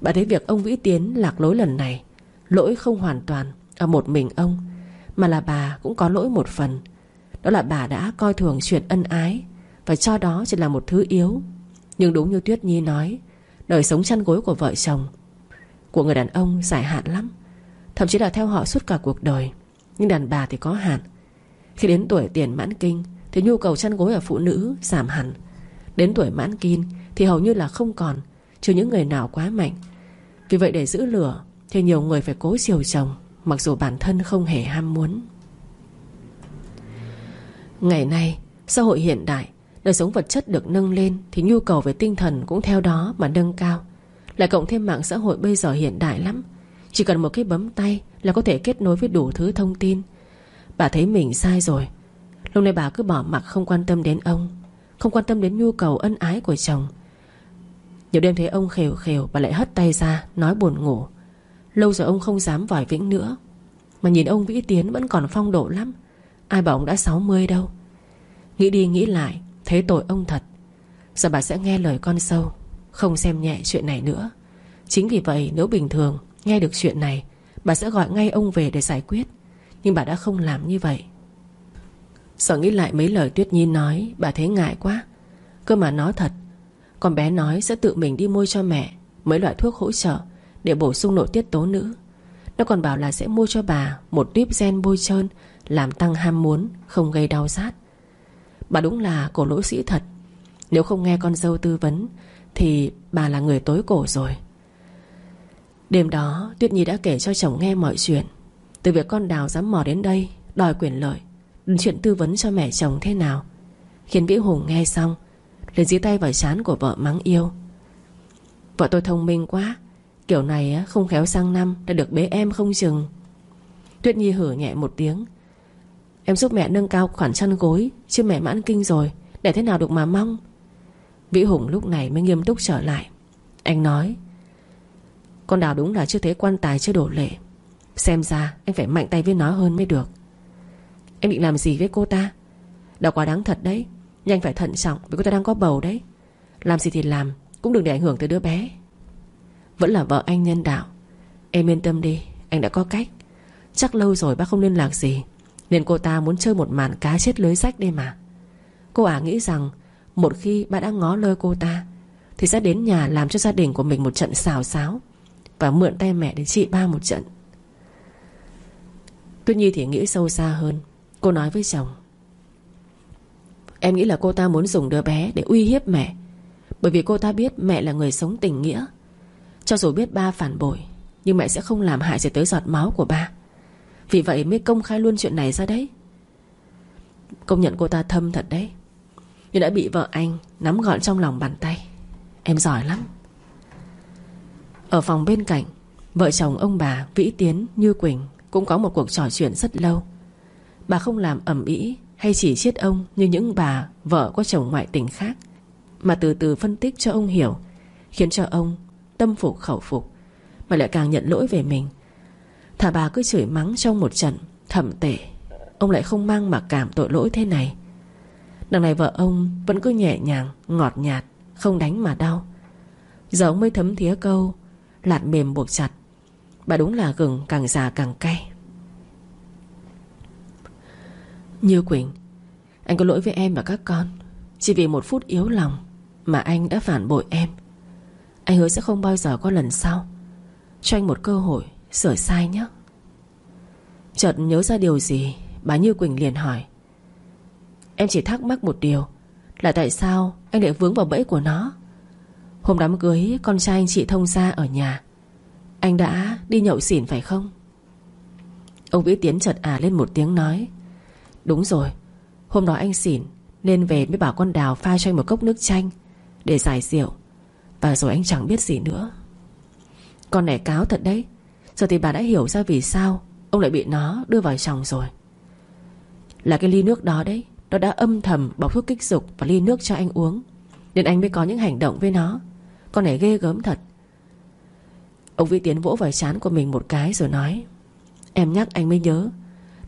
Bà thấy việc ông Vĩ Tiến lạc lối lần này, Lỗi không hoàn toàn Ở một mình ông, Mà là bà cũng có lỗi một phần. Đó là bà đã coi thường chuyện ân ái và cho đó chỉ là một thứ yếu. Nhưng đúng như Tuyết Nhi nói, Đời sống chăn gối của vợ chồng, Của người đàn ông dài hạn lắm. Thậm chí là theo họ suốt cả cuộc đời. Nhưng đàn bà thì có hạn. Khi đến tuổi tiền mãn kinh, Thì nhu cầu chăn gối ở phụ nữ giảm hẳn. Đến tuổi mãn kinh, Thì hầu như là không còn, Trừ những người nào quá mạnh. Vì vậy để giữ lửa, Thì nhiều người phải cố chiều chồng, Mặc dù bản thân không hề ham muốn. Ngày nay, Xã hội hiện đại Đời sống vật chất được nâng lên Thì nhu cầu về tinh thần cũng theo đó mà nâng cao. Lại cộng thêm mạng xã hội bây giờ hiện đại lắm. Chỉ cần một cái bấm tay Là có thể kết nối với đủ thứ thông tin. Bà thấy mình sai rồi. Lúc này bà cứ bỏ mặc không quan tâm đến ông, Không quan tâm đến nhu cầu ân ái của chồng. Nhiều đêm thấy ông khều khều, Bà lại hất tay ra, Nói buồn ngủ. Lâu rồi ông không dám vòi vĩnh nữa. Mà nhìn ông Vĩ Tiến vẫn còn phong độ lắm. Ai bảo ông đã 60 đâu. Nghĩ đi nghĩ lại thế tội ông thật. Giờ bà sẽ nghe lời con sâu, Không xem nhẹ chuyện này nữa. Chính vì vậy, nếu bình thường Nghe được chuyện này, Bà sẽ gọi ngay ông về để giải quyết. Nhưng bà đã không làm như vậy. Sợ nghĩ lại mấy lời Tuyết Nhi nói, Bà thấy ngại quá. Cơ mà nói thật, Con bé nói sẽ tự mình đi mua cho mẹ Mấy loại thuốc hỗ trợ Để bổ sung nội tiết tố nữ. Nó còn bảo là sẽ mua cho bà Một tuyếp gen bôi trơn Làm tăng ham muốn, Không gây đau rát. Bà đúng là cổ lỗi sĩ thật. Nếu không nghe con dâu tư vấn, Thì bà là người tối cổ rồi. Đêm đó, Tuyết Nhi đã kể cho chồng nghe mọi chuyện. Từ việc con Đào dám mò đến đây, Đòi quyền lợi Đến chuyện tư vấn cho mẹ chồng thế nào? Khiến Vĩ Hùng nghe xong, liền dí tay vào chán của vợ mắng yêu. Vợ tôi thông minh quá, Kiểu này không khéo sang năm Đã được bế em không chừng. Tuyết Nhi hử nhẹ một tiếng Em giúp mẹ nâng cao khoản chăn gối, Chứ mẹ mãn kinh rồi, Để thế nào được mà mong? Vĩ Hùng lúc này mới nghiêm túc trở lại. Anh nói, Con Đào đúng là chưa thấy quan tài, chưa đổ lệ. Xem ra anh phải mạnh tay với nó hơn mới được. Em định làm gì với cô ta? Đào quá đáng thật đấy, Nhanh phải thận trọng vì cô ta đang có bầu đấy. Làm gì thì làm, Cũng đừng để ảnh hưởng tới đứa bé. Vẫn là vợ anh nhân đạo. Em yên tâm đi, Anh đã có cách. Chắc lâu rồi bác không liên lạc gì. Nên cô ta muốn chơi một màn cá chết lưới rách đây mà. Cô ả nghĩ rằng, Một khi bà đã ngó lơ cô ta, Thì sẽ đến nhà làm cho gia đình của mình một trận xào xáo Và mượn tay mẹ đến trị ba một trận. Tuyết Nhi thì nghĩ sâu xa hơn. Cô nói với chồng, Em nghĩ là cô ta muốn dùng đứa bé để uy hiếp mẹ, Bởi vì cô ta biết mẹ là người sống tình nghĩa. Cho dù biết ba phản bội, Nhưng mẹ sẽ không làm hại gì tới giọt máu của ba. Vì vậy mới công khai luôn chuyện này ra đấy. Công nhận cô ta thâm thật đấy. Nhưng đã bị vợ anh Nắm gọn trong lòng bàn tay. Em giỏi lắm. Ở phòng bên cạnh, Vợ chồng ông bà Vĩ Tiến, Như Quỳnh Cũng có một cuộc trò chuyện rất lâu. Bà không làm ẩm ý Hay chỉ chiết ông như những bà, Vợ có chồng ngoại tình khác, Mà từ từ phân tích cho ông hiểu, Khiến cho ông tâm phục khẩu phục, Mà lại càng nhận lỗi về mình. Thả bà cứ chửi mắng trong một trận Thẩm tệ, Ông lại không mang mà cảm tội lỗi thế này. Đằng này vợ ông vẫn cứ nhẹ nhàng, Ngọt nhạt, Không đánh mà đau. Giờ ông mới thấm thía câu, Lạt mềm buộc chặt. Bà đúng là gừng càng già càng cay. Như Quỳnh, Anh có lỗi với em và các con. Chỉ vì một phút yếu lòng Mà anh đã phản bội em. Anh hứa sẽ không bao giờ có lần sau. Cho anh một cơ hội sửa sai nhé Chợt nhớ ra điều gì, Bà Như Quỳnh liền hỏi. Em chỉ thắc mắc một điều, Là tại sao anh lại vướng vào bẫy của nó? Hôm đám cưới Con trai anh chị thông ra ở nhà, Anh đã đi nhậu xỉn phải không? Ông Vĩ Tiến chợt à lên một tiếng nói. Đúng rồi, Hôm đó anh xỉn Nên về mới bảo con Đào pha cho anh một cốc nước chanh Để giải rượu. Và rồi anh chẳng biết gì nữa. Con này cáo thật đấy Giờ thì bà đã hiểu ra vì sao Ông lại bị nó đưa vào chồng rồi. Là cái ly nước đó đấy, Nó đã âm thầm bọc thuốc kích dục Và ly nước cho anh uống. Nên anh mới có những hành động với nó. Con này ghê gớm thật. Ông Vĩ Tiến vỗ vào chán của mình một cái rồi nói, Em nhắc anh mới nhớ,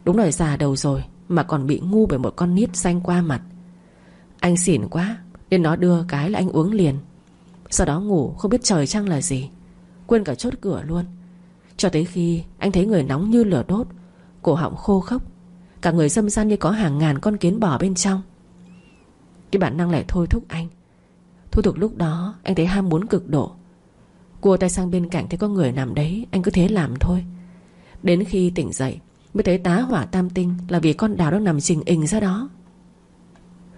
Đúng là già đầu rồi Mà còn bị ngu bởi một con nít xanh qua mặt. Anh xỉn quá, Nên nó đưa cái là anh uống liền. Sau đó ngủ, không biết trời trăng là gì, Quên cả chốt cửa luôn. Cho tới khi anh thấy người nóng như lửa đốt, Cổ họng khô khốc, Cả người dâm gian như có hàng ngàn con kiến bò bên trong. Cái bản năng lại thôi thúc anh. Thu thực lúc đó, anh thấy ham muốn cực độ. Cua tay sang bên cạnh thấy có người nằm đấy, Anh cứ thế làm thôi. Đến khi tỉnh dậy, Mới thấy tá hỏa tam tinh Là vì con đào đang nằm trình hình ra đó.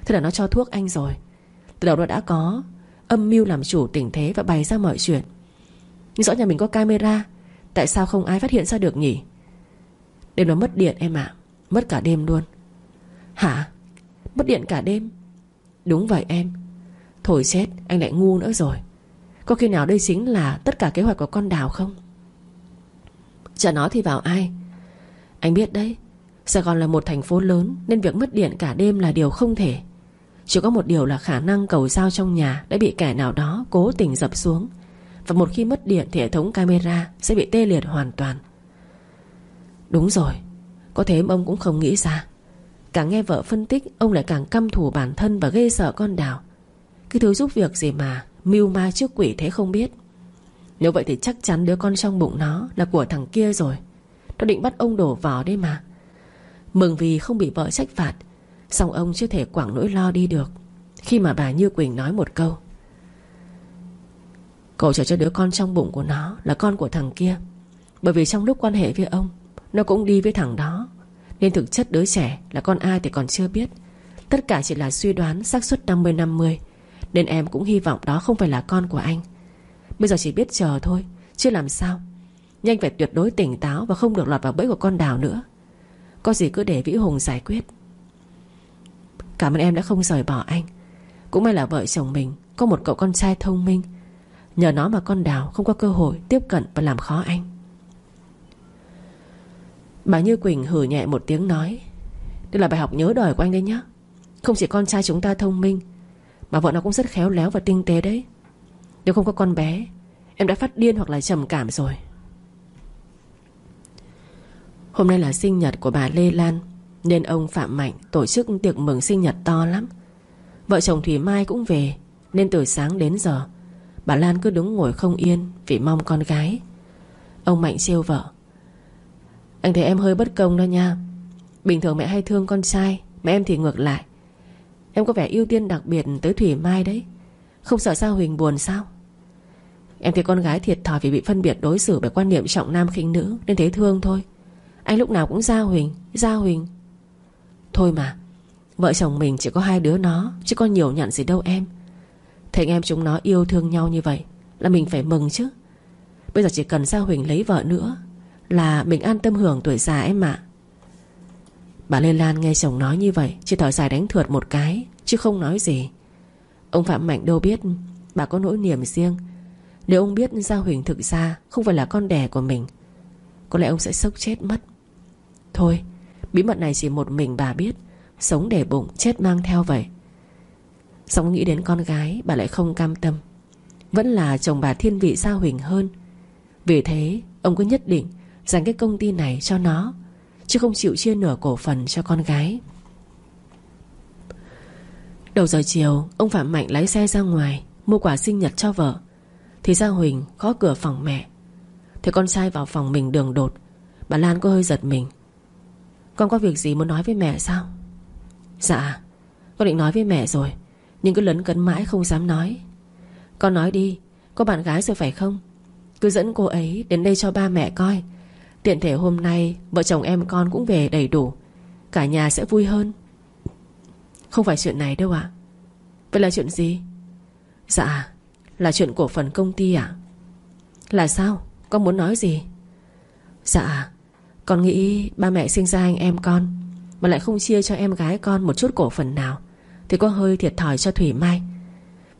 Thế là nó cho thuốc anh rồi. Từ đầu nó đã có Âm mưu làm chủ tình thế và bày ra mọi chuyện. Nhưng rõ nhà mình có camera Tại sao không ai phát hiện ra được nhỉ? Đêm nó mất điện em ạ. Mất cả đêm luôn. Hả? Mất điện cả đêm? Đúng vậy em. Thôi chết, anh lại ngu nữa rồi. Có khi nào đây chính là tất cả kế hoạch của con đào không? Chả nói thì vào ai? Anh biết đấy, Sài Gòn là một thành phố lớn Nên việc mất điện cả đêm là điều không thể. Chỉ có một điều là khả năng cầu dao trong nhà Đã bị kẻ nào đó cố tình dập xuống. Và một khi mất điện Thì hệ thống camera sẽ bị tê liệt hoàn toàn. Đúng rồi, Có thế ông cũng không nghĩ ra. Càng nghe vợ phân tích, Ông lại càng căm thù bản thân và ghê sợ con đào. Cái thứ giúp việc gì mà, Mưu ma trước quỷ thế không biết. Nếu vậy thì chắc chắn đứa con trong bụng nó Là của thằng kia rồi. Nó định bắt ông đổ vỏ đấy mà. Mừng vì không bị vợ trách phạt Xong ông chưa thể quảng nỗi lo đi được. Khi mà bà Như Quỳnh nói một câu Cậu chờ cho đứa con trong bụng của nó Là con của thằng kia. Bởi vì trong lúc quan hệ với ông, Nó cũng đi với thằng đó. Nên thực chất đứa trẻ là con ai thì còn chưa biết. Tất cả chỉ là suy đoán xác suất 50-50 Nên em cũng hy vọng đó không phải là con của anh. Bây giờ chỉ biết chờ thôi, Chứ làm sao? Nhanh phải tuyệt đối tỉnh táo Và không được lọt vào bẫy của con đào nữa. Có gì cứ để Vĩ Hùng giải quyết. Cảm ơn em đã không rời bỏ anh. Cũng may là vợ chồng mình Có một cậu con trai thông minh. Nhờ nó mà con đào không có cơ hội Tiếp cận và làm khó anh. Bà Như Quỳnh hử nhẹ một tiếng nói, Đây là bài học nhớ đời của anh đấy nhá. Không chỉ con trai chúng ta thông minh, Mà vợ nó cũng rất khéo léo và tinh tế đấy. Nếu không có con bé, Em đã phát điên hoặc là trầm cảm rồi. Hôm nay là sinh nhật của bà Lê Lan, Nên ông Phạm Mạnh tổ chức tiệc mừng sinh nhật to lắm. Vợ chồng Thủy Mai cũng về, Nên từ sáng đến giờ Bà Lan cứ đứng ngồi không yên Vì mong con gái. Ông Mạnh siêu vợ. Anh thấy em hơi bất công đó nha. Bình thường mẹ hay thương con trai, Mà em thì ngược lại. Em có vẻ ưu tiên đặc biệt tới Thủy Mai đấy. Không sợ sao Huỳnh buồn sao? Em thấy con gái thiệt thòi Vì bị phân biệt đối xử bởi quan niệm trọng nam khinh nữ, Nên thấy thương thôi. Anh lúc nào cũng ra Huỳnh Ra Huỳnh. Thôi mà, Vợ chồng mình chỉ có hai đứa nó, Chứ có nhiều nhận gì đâu em. Thấy em chúng nó yêu thương nhau như vậy Là mình phải mừng chứ. Bây giờ chỉ cần gia Huỳnh lấy vợ nữa Là mình an tâm hưởng tuổi già em ạ. Bà Lê Lan nghe chồng nói như vậy, Chỉ thở dài đánh thượt một cái, Chứ không nói gì. Ông Phạm Mạnh đâu biết Bà có nỗi niềm riêng. Nếu ông biết gia Huỳnh thực ra Không phải là con đẻ của mình, Có lẽ ông sẽ sốc chết mất. Thôi, Bí mật này chỉ một mình bà biết, Sống để bụng, chết mang theo vậy. Xong nghĩ đến con gái, Bà lại không cam tâm. Vẫn là chồng bà thiên vị Sa Huỳnh hơn. Vì thế, ông cứ nhất định Dành cái công ty này cho nó, Chứ không chịu chia nửa cổ phần cho con gái. Đầu giờ chiều, Ông Phạm Mạnh lái xe ra ngoài, Mua quà sinh nhật cho vợ. Thì Giang Huỳnh gõ cửa phòng mẹ. Thấy con trai vào phòng mình đường đột. Bà Lan có hơi giật mình. Con có việc gì muốn nói với mẹ sao? Dạ Con định nói với mẹ rồi nhưng cứ lấn cấn mãi không dám nói. Con nói đi, Có bạn gái rồi phải không? Cứ dẫn cô ấy đến đây cho ba mẹ coi. Tiện thể hôm nay, Vợ chồng em con cũng về đầy đủ. Cả nhà sẽ vui hơn. Không phải chuyện này đâu ạ. Vậy là chuyện gì? Dạ Là chuyện cổ phần công ty ạ. Là sao? Con muốn nói gì? Dạ Con nghĩ ba mẹ sinh ra anh em con, Mà lại không chia cho em gái con một chút cổ phần nào thì có hơi thiệt thòi cho Thủy Mai.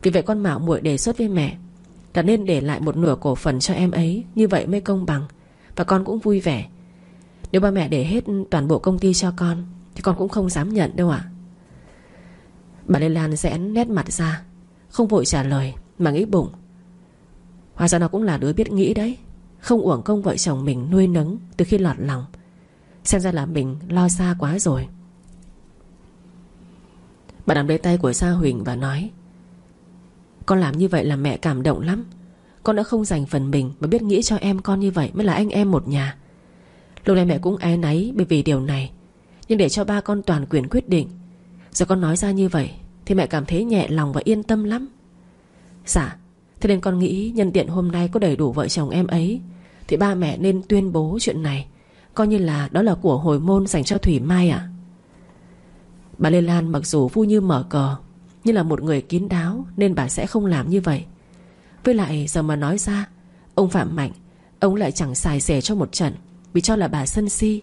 Vì vậy con mạo muội đề xuất với mẹ Là nên để lại một nửa cổ phần cho em ấy, Như vậy mới công bằng, Và con cũng vui vẻ. Nếu ba mẹ để hết toàn bộ công ty cho con, Thì con cũng không dám nhận đâu ạ. Bà Lê Lan rẽn nét mặt ra, Không vội trả lời, Mà nghĩ bụng. Hóa ra nó cũng là đứa biết nghĩ đấy, Không uổng công vợ chồng mình nuôi nấng Từ khi lọt lòng. Xem ra là mình lo xa quá rồi. Bà nắm lấy tay của Sa Huỳnh và nói, Con làm như vậy là mẹ cảm động lắm. Con đã không dành phần mình Mà biết nghĩ cho em con như vậy Mới là anh em một nhà. Lúc này mẹ cũng e náy bởi vì điều này, Nhưng để cho ba con toàn quyền quyết định, Giờ con nói ra như vậy Thì mẹ cảm thấy nhẹ lòng và yên tâm lắm. Dạ Thế nên con nghĩ nhân tiện hôm nay có đầy đủ vợ chồng em ấy, Thì ba mẹ nên tuyên bố chuyện này, Coi như là đó là của hồi môn dành cho Thủy Mai ạ. Bà Lê Lan mặc dù vui như mở cờ, Nhưng là một người kín đáo Nên bà sẽ không làm như vậy. Với lại giờ mà nói ra, Ông Phạm Mạnh, Ông lại chẳng xài rẻ cho một trận Vì cho là bà sân si.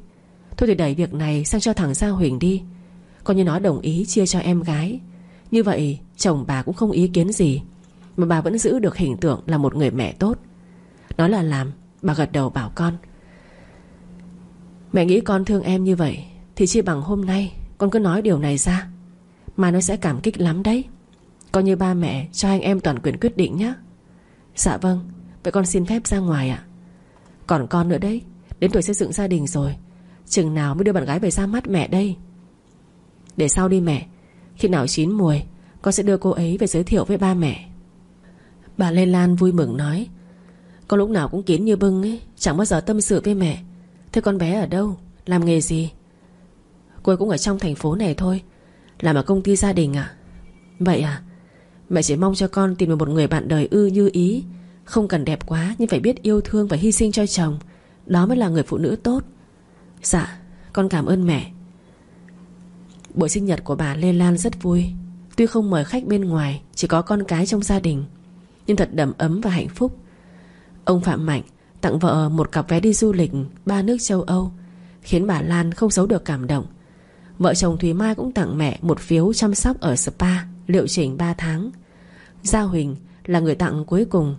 Thôi thì đẩy việc này sang cho thằng Gia Huỳnh đi. Coi như nó đồng ý chia cho em gái. Như vậy, chồng bà cũng không ý kiến gì, Mà bà vẫn giữ được hình tượng là một người mẹ tốt. Nói là làm, Bà gật đầu bảo con, Mẹ nghĩ con thương em như vậy Thì chỉ bằng hôm nay con cứ nói điều này ra. Mà nó sẽ cảm kích lắm đấy. Coi như ba mẹ cho anh em toàn quyền quyết định nhé Dạ vâng Vậy con xin phép ra ngoài ạ. Còn con nữa đấy, Đến tuổi xây dựng gia đình rồi. Chừng nào mới đưa bạn gái về ra mắt mẹ đây? Để sau đi mẹ. Khi nào chín mùi Con sẽ đưa cô ấy về giới thiệu với ba mẹ. Bà Lê Lan vui mừng nói Con lúc nào cũng kiến như bưng ấy, Chẳng bao giờ tâm sự với mẹ. Thế con bé ở đâu? Làm nghề gì? Cô ấy cũng ở trong thành phố này thôi. Làm ở công ty gia đình à? Vậy à? Mẹ chỉ mong cho con tìm được một người bạn đời ư như ý. Không cần đẹp quá, Nhưng phải biết yêu thương và hy sinh cho chồng. Đó mới là người phụ nữ tốt. Dạ con cảm ơn mẹ. Buổi sinh nhật của bà Lê Lan rất vui. Tuy không mời khách bên ngoài, Chỉ có con cái trong gia đình. Nhưng thật đầm ấm và hạnh phúc. Ông Phạm Mạnh tặng vợ một cặp vé đi du lịch Ba nước châu Âu, Khiến bà Lan không giấu được cảm động. Vợ chồng Thùy Mai cũng tặng mẹ Một phiếu chăm sóc ở spa, Liệu trình 3 tháng. Gia Huỳnh là người tặng cuối cùng,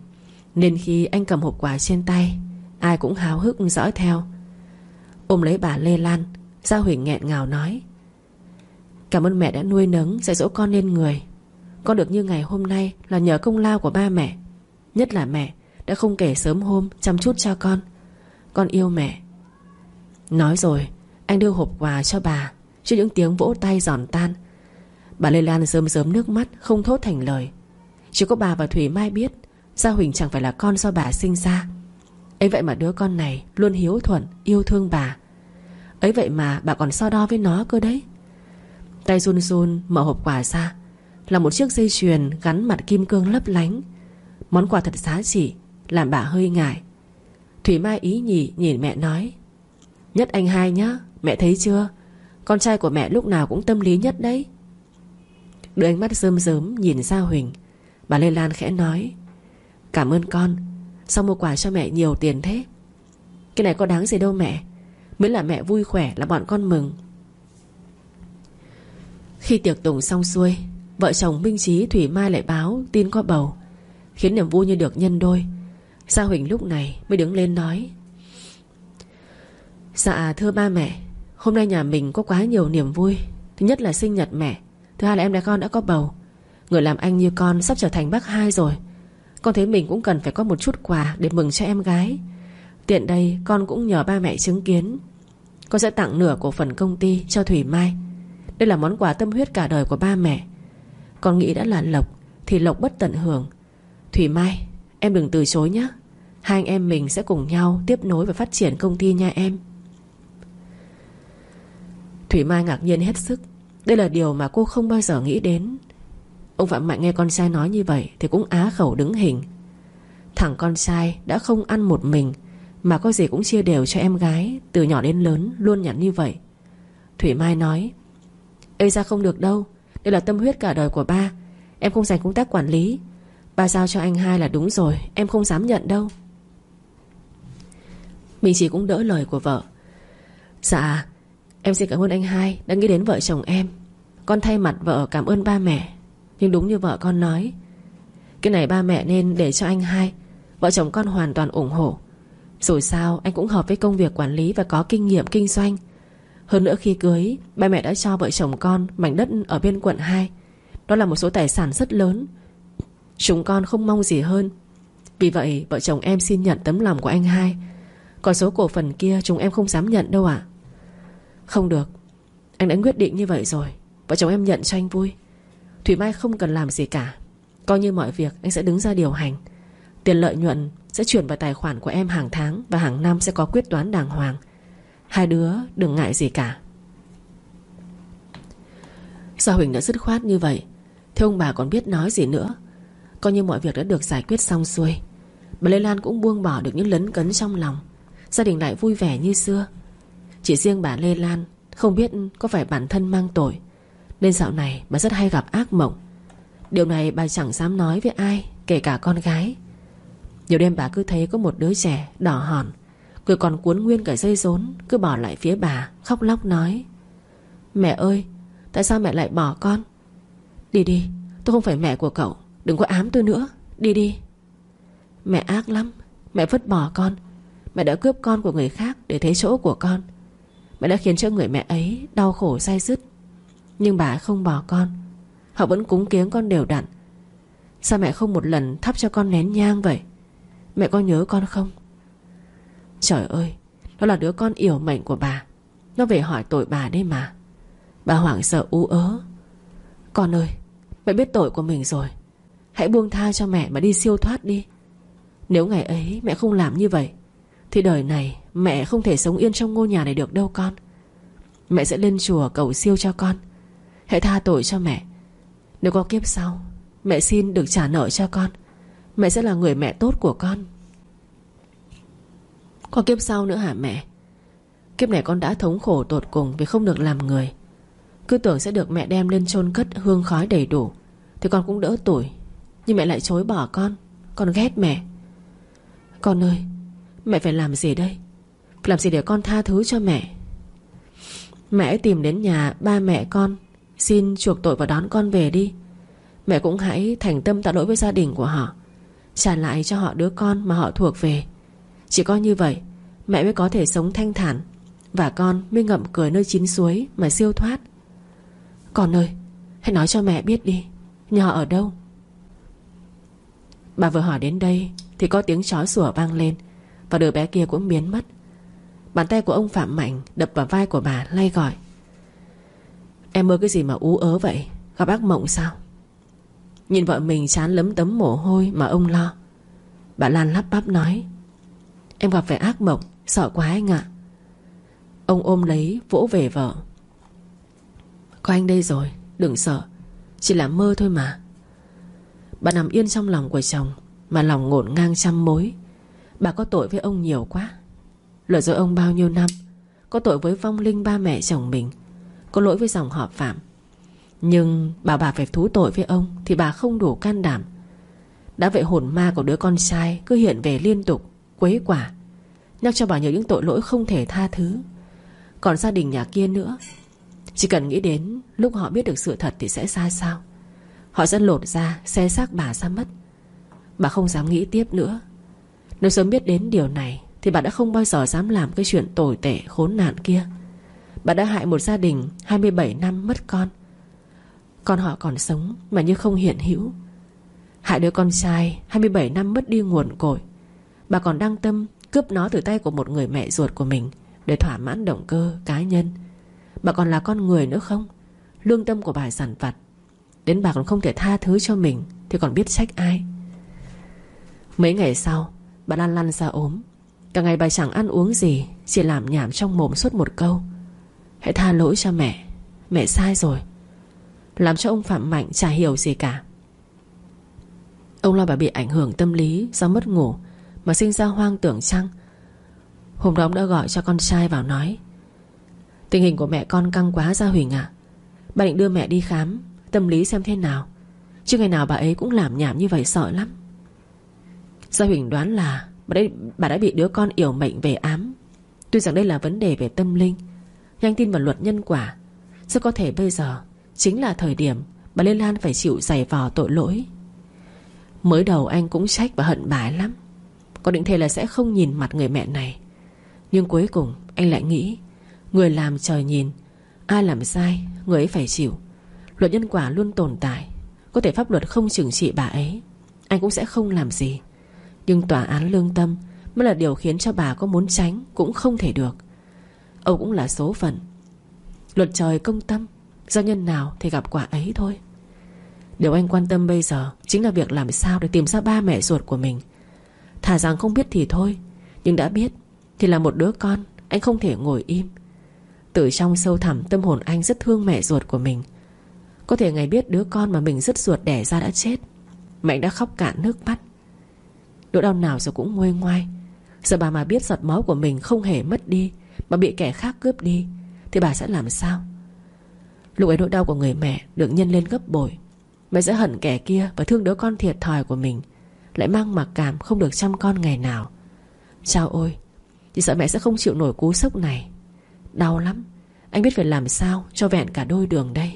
Nên khi anh cầm hộp quà trên tay, Ai cũng háo hức dõi theo. Ôm lấy bà Lê Lan, Gia Huỳnh nghẹn ngào nói, Cảm ơn mẹ đã nuôi nấng, Dạy dỗ con nên người. Con được như ngày hôm nay là nhờ công lao của ba mẹ. Nhất là mẹ Đã không kể sớm hôm chăm chút cho con. Con yêu mẹ. Nói rồi, Anh đưa hộp quà cho bà. Trước những tiếng vỗ tay giòn tan, Bà Lê Lan rơm rớm nước mắt, Không thốt thành lời. Chỉ có bà và Thủy Mai biết, Gia Huỳnh chẳng phải là con do bà sinh ra. Ấy vậy mà đứa con này Luôn hiếu thuận, yêu thương bà. Ấy vậy mà bà còn so đo với nó cơ đấy. Tay run run, mở hộp quà ra, Là một chiếc dây chuyền gắn mặt kim cương lấp lánh. Món quà thật giá trị, Làm bà hơi ngại. Thủy Mai ý nhị nhìn mẹ nói, Nhất anh hai nhá, Mẹ thấy chưa? Con trai của mẹ lúc nào cũng tâm lý nhất đấy. Đưa ánh mắt rơm rớm nhìn ra Huỳnh, Bà Lê Lan khẽ nói, Cảm ơn con Sao mua quà cho mẹ nhiều tiền thế. Cái này có đáng gì đâu mẹ Mới là mẹ vui khỏe là bọn con mừng. Khi tiệc tùng xong xuôi, Vợ chồng Minh Trí Thủy Mai lại báo tin có bầu, Khiến niềm vui như được nhân đôi. Gia Huỳnh lúc này mới đứng lên nói Dạ thưa ba mẹ Hôm nay nhà mình có quá nhiều niềm vui. Thứ nhất là sinh nhật mẹ. Thứ hai là em đã con đã có bầu. Người làm anh như con sắp trở thành bác hai rồi. Con thấy mình cũng cần phải có một chút quà Để mừng cho em gái. Tiện đây, con cũng nhờ ba mẹ chứng kiến. Con sẽ tặng nửa cổ phần công ty cho Thủy Mai. Đây là món quà tâm huyết cả đời của ba mẹ. Con nghĩ đã là lộc, Thì lộc bất tận hưởng. Thủy Mai, em đừng từ chối nhé Hai anh em mình sẽ cùng nhau tiếp nối và phát triển công ty nha em. Thủy Mai ngạc nhiên hết sức. Đây là điều mà cô không bao giờ nghĩ đến. Ông Phạm Mạnh nghe con trai nói như vậy Thì cũng á khẩu đứng hình. Thằng con trai đã không ăn một mình, Mà có gì cũng chia đều cho em gái, Từ nhỏ đến lớn, luôn nhắn như vậy. Thủy Mai nói, Ê, ra không được đâu, Đây là tâm huyết cả đời của ba, Em không dành công tác quản lý. Ba giao cho anh hai là đúng rồi, Em không dám nhận đâu. Mình chỉ cũng đỡ lời của vợ. Dạ Em xin cảm ơn anh hai đã nghĩ đến vợ chồng em. Con thay mặt vợ cảm ơn ba mẹ. Nhưng đúng như vợ con nói, Cái này ba mẹ nên để cho anh hai. Vợ chồng con hoàn toàn ủng hộ. Rồi sao, anh cũng hợp với công việc quản lý Và có kinh nghiệm kinh doanh. Hơn nữa khi cưới, Ba mẹ đã cho vợ chồng con mảnh đất ở bên quận 2 Đó là một số tài sản rất lớn. Chúng con không mong gì hơn. Vì vậy, vợ chồng em xin nhận tấm lòng của anh hai. Còn số cổ phần kia chúng em không dám nhận đâu ạ. Không được. Anh đã quyết định như vậy rồi. Vợ chồng em nhận cho anh vui. Thủy Mai không cần làm gì cả. Coi như mọi việc, anh sẽ đứng ra điều hành. Tiền lợi nhuận sẽ chuyển vào tài khoản của em hàng tháng Và hàng năm sẽ có quyết toán đàng hoàng. Hai đứa đừng ngại gì cả. Sao Huỳnh đã dứt khoát như vậy? Thế ông bà còn biết nói gì nữa? Coi như mọi việc đã được giải quyết xong xuôi. Bà Lê Lan cũng buông bỏ được những lấn cấn trong lòng. Gia đình lại vui vẻ như xưa. Chỉ riêng bà Lê Lan Không biết có phải bản thân mang tội. Nên dạo này bà rất hay gặp ác mộng. Điều này bà chẳng dám nói với ai, Kể cả con gái. Nhiều đêm bà cứ thấy có một đứa trẻ đỏ hòn, cười còn cuốn nguyên cả dây rốn, Cứ bỏ lại phía bà, Khóc lóc nói, Mẹ ơi, Tại sao mẹ lại bỏ con? Đi đi, Tôi không phải mẹ của cậu, Đừng có ám tôi nữa, Đi đi. Mẹ ác lắm, Mẹ vứt bỏ con, Mẹ đã cướp con của người khác Để thế chỗ của con Mẹ đã khiến cho người mẹ ấy đau khổ, say dứt Nhưng bà không bỏ con. Họ vẫn cúng kiếng con đều đặn. Sao mẹ không một lần thắp cho con nén nhang vậy? Mẹ có nhớ con không? Trời ơi Đó là đứa con yểu mệnh của bà. Nó về hỏi tội bà đấy mà. Bà hoảng sợ u ớ. Con ơi, Mẹ biết tội của mình rồi. Hãy buông tha cho mẹ mà đi siêu thoát đi. Nếu ngày ấy mẹ không làm như vậy, Thì đời này mẹ không thể sống yên trong ngôi nhà này được đâu con. Mẹ sẽ lên chùa cầu siêu cho con. Hãy tha tội cho mẹ. Nếu có kiếp sau, Mẹ xin được trả nợ cho con. Mẹ sẽ là người mẹ tốt của con. Có kiếp sau nữa hả mẹ? Kiếp này con đã thống khổ tột cùng Vì không được làm người. Cứ tưởng sẽ được mẹ đem lên chôn cất hương khói đầy đủ, Thì con cũng đỡ tuổi Nhưng mẹ lại chối bỏ con. Con ghét mẹ. Con ơi, Mẹ phải làm gì đây? Làm gì để con tha thứ cho mẹ? Mẹ tìm đến nhà ba mẹ con, Xin chuộc tội và đón con về đi. Mẹ cũng hãy thành tâm tạ lỗi với gia đình của họ, Trả lại cho họ đứa con mà họ thuộc về. Chỉ có như vậy, Mẹ mới có thể sống thanh thản Và con mới ngậm cười nơi chín suối Mà siêu thoát. Con ơi, Hãy nói cho mẹ biết đi, Nhà ở đâu? Bà vừa hỏi đến đây Thì có tiếng chó sủa vang lên Và đứa bé kia cũng biến mất. Bàn tay của ông Phạm Mạnh đập vào vai của bà, lay gọi. Em mơ cái gì mà ú ớ vậy? Gặp ác mộng sao? Nhìn vợ mình chán lấm tấm mồ hôi Mà ông lo. Bà Lan lắp bắp nói, Em gặp phải ác mộng, Sợ quá anh ạ. Ông ôm lấy, vỗ về vợ. Có anh đây rồi, Đừng sợ, Chỉ là mơ thôi mà. Bà nằm yên trong lòng của chồng, Mà lòng ngổn ngang trăm mối. Bà có tội với ông nhiều quá. Lừa dối ông bao nhiêu năm, Có tội với vong linh ba mẹ chồng mình, Có lỗi với dòng họ Phạm. Nhưng bảo bà phải thú tội với ông Thì bà không đủ can đảm. Đã vậy hồn ma của đứa con trai Cứ hiện về liên tục, Quấy quả, Nhắc cho bà nhớ những tội lỗi không thể tha thứ. Còn gia đình nhà kia nữa, Chỉ cần nghĩ đến Lúc họ biết được sự thật thì sẽ ra sao. Họ sẽ lột ra Xe xác bà ra mất. Bà không dám nghĩ tiếp nữa. Nếu sớm biết đến điều này thì bà đã không bao giờ dám làm cái chuyện tồi tệ, khốn nạn kia. Bà đã hại một gia đình 27 năm mất con. Con họ còn sống Mà như không hiện hữu. Hại đứa con trai 27 năm mất đi nguồn cội. Bà còn đang tâm Cướp nó từ tay của một người mẹ ruột của mình Để thỏa mãn động cơ cá nhân. Bà còn là con người nữa không? Lương tâm của bà giản vặt. Đến bà còn không thể tha thứ cho mình Thì còn biết trách ai? Mấy ngày sau, Bà lăn lăn ra ốm. Cả ngày bà chẳng ăn uống gì, Chỉ làm nhảm trong mồm suốt một câu. Hãy tha lỗi cho mẹ Mẹ sai rồi. Làm cho ông Phạm Mạnh chả hiểu gì cả. Ông lo bà bị ảnh hưởng tâm lý Do mất ngủ, Mà sinh ra hoang tưởng chăng? Hôm đó ông đã gọi cho con trai vào nói, Tình hình của mẹ con căng quá ra Huỳnh ạ. Bà định đưa mẹ đi khám, Tâm lý xem thế nào. Chứ ngày nào bà ấy cũng làm nhảm như vậy, sợ lắm. Gia Huỳnh đoán là bà đã, bà đã bị đứa con yểu mệnh về ám. Tuy rằng đây là vấn đề về tâm linh Nhanh tin vào luật nhân quả. Rất có thể bây giờ Chính là thời điểm Bà Liên Lan phải chịu giày vò tội lỗi. Mới đầu anh cũng trách và hận bà lắm. Có định thể là sẽ không nhìn mặt người mẹ này. Nhưng cuối cùng anh lại nghĩ Người làm trời nhìn Ai làm sai Người ấy phải chịu. Luật nhân quả luôn tồn tại Có thể pháp luật không trừng trị bà ấy Anh cũng sẽ không làm gì. Nhưng tòa án lương tâm Mới là điều khiến cho bà có muốn tránh Cũng không thể được. Âu cũng là số phận. Luật trời công tâm, Do nhân nào thì gặp quả ấy thôi. Điều anh quan tâm bây giờ Chính là việc làm sao để tìm ra ba mẹ ruột của mình. Thà rằng không biết thì thôi, Nhưng đã biết Thì là một đứa con, Anh không thể ngồi im. Từ trong sâu thẳm tâm hồn anh rất thương mẹ ruột của mình. Có thể ngày biết đứa con mà mình rất ruột đẻ ra đã chết Mạnh đã khóc cạn nước mắt. Nỗi đau nào rồi cũng nguôi ngoai. Giờ bà mà biết giọt máu của mình không hề mất đi, Mà bị kẻ khác cướp đi, Thì bà sẽ làm sao? Lúc ấy nỗi đau của người mẹ được nhân lên gấp bội. Mẹ sẽ hận kẻ kia Và thương đứa con thiệt thòi của mình, Lại mang mặc cảm không được chăm con ngày nào. Chào ôi, Chỉ sợ mẹ sẽ không chịu nổi cú sốc này. Đau lắm, Anh biết phải làm sao cho vẹn cả đôi đường đây.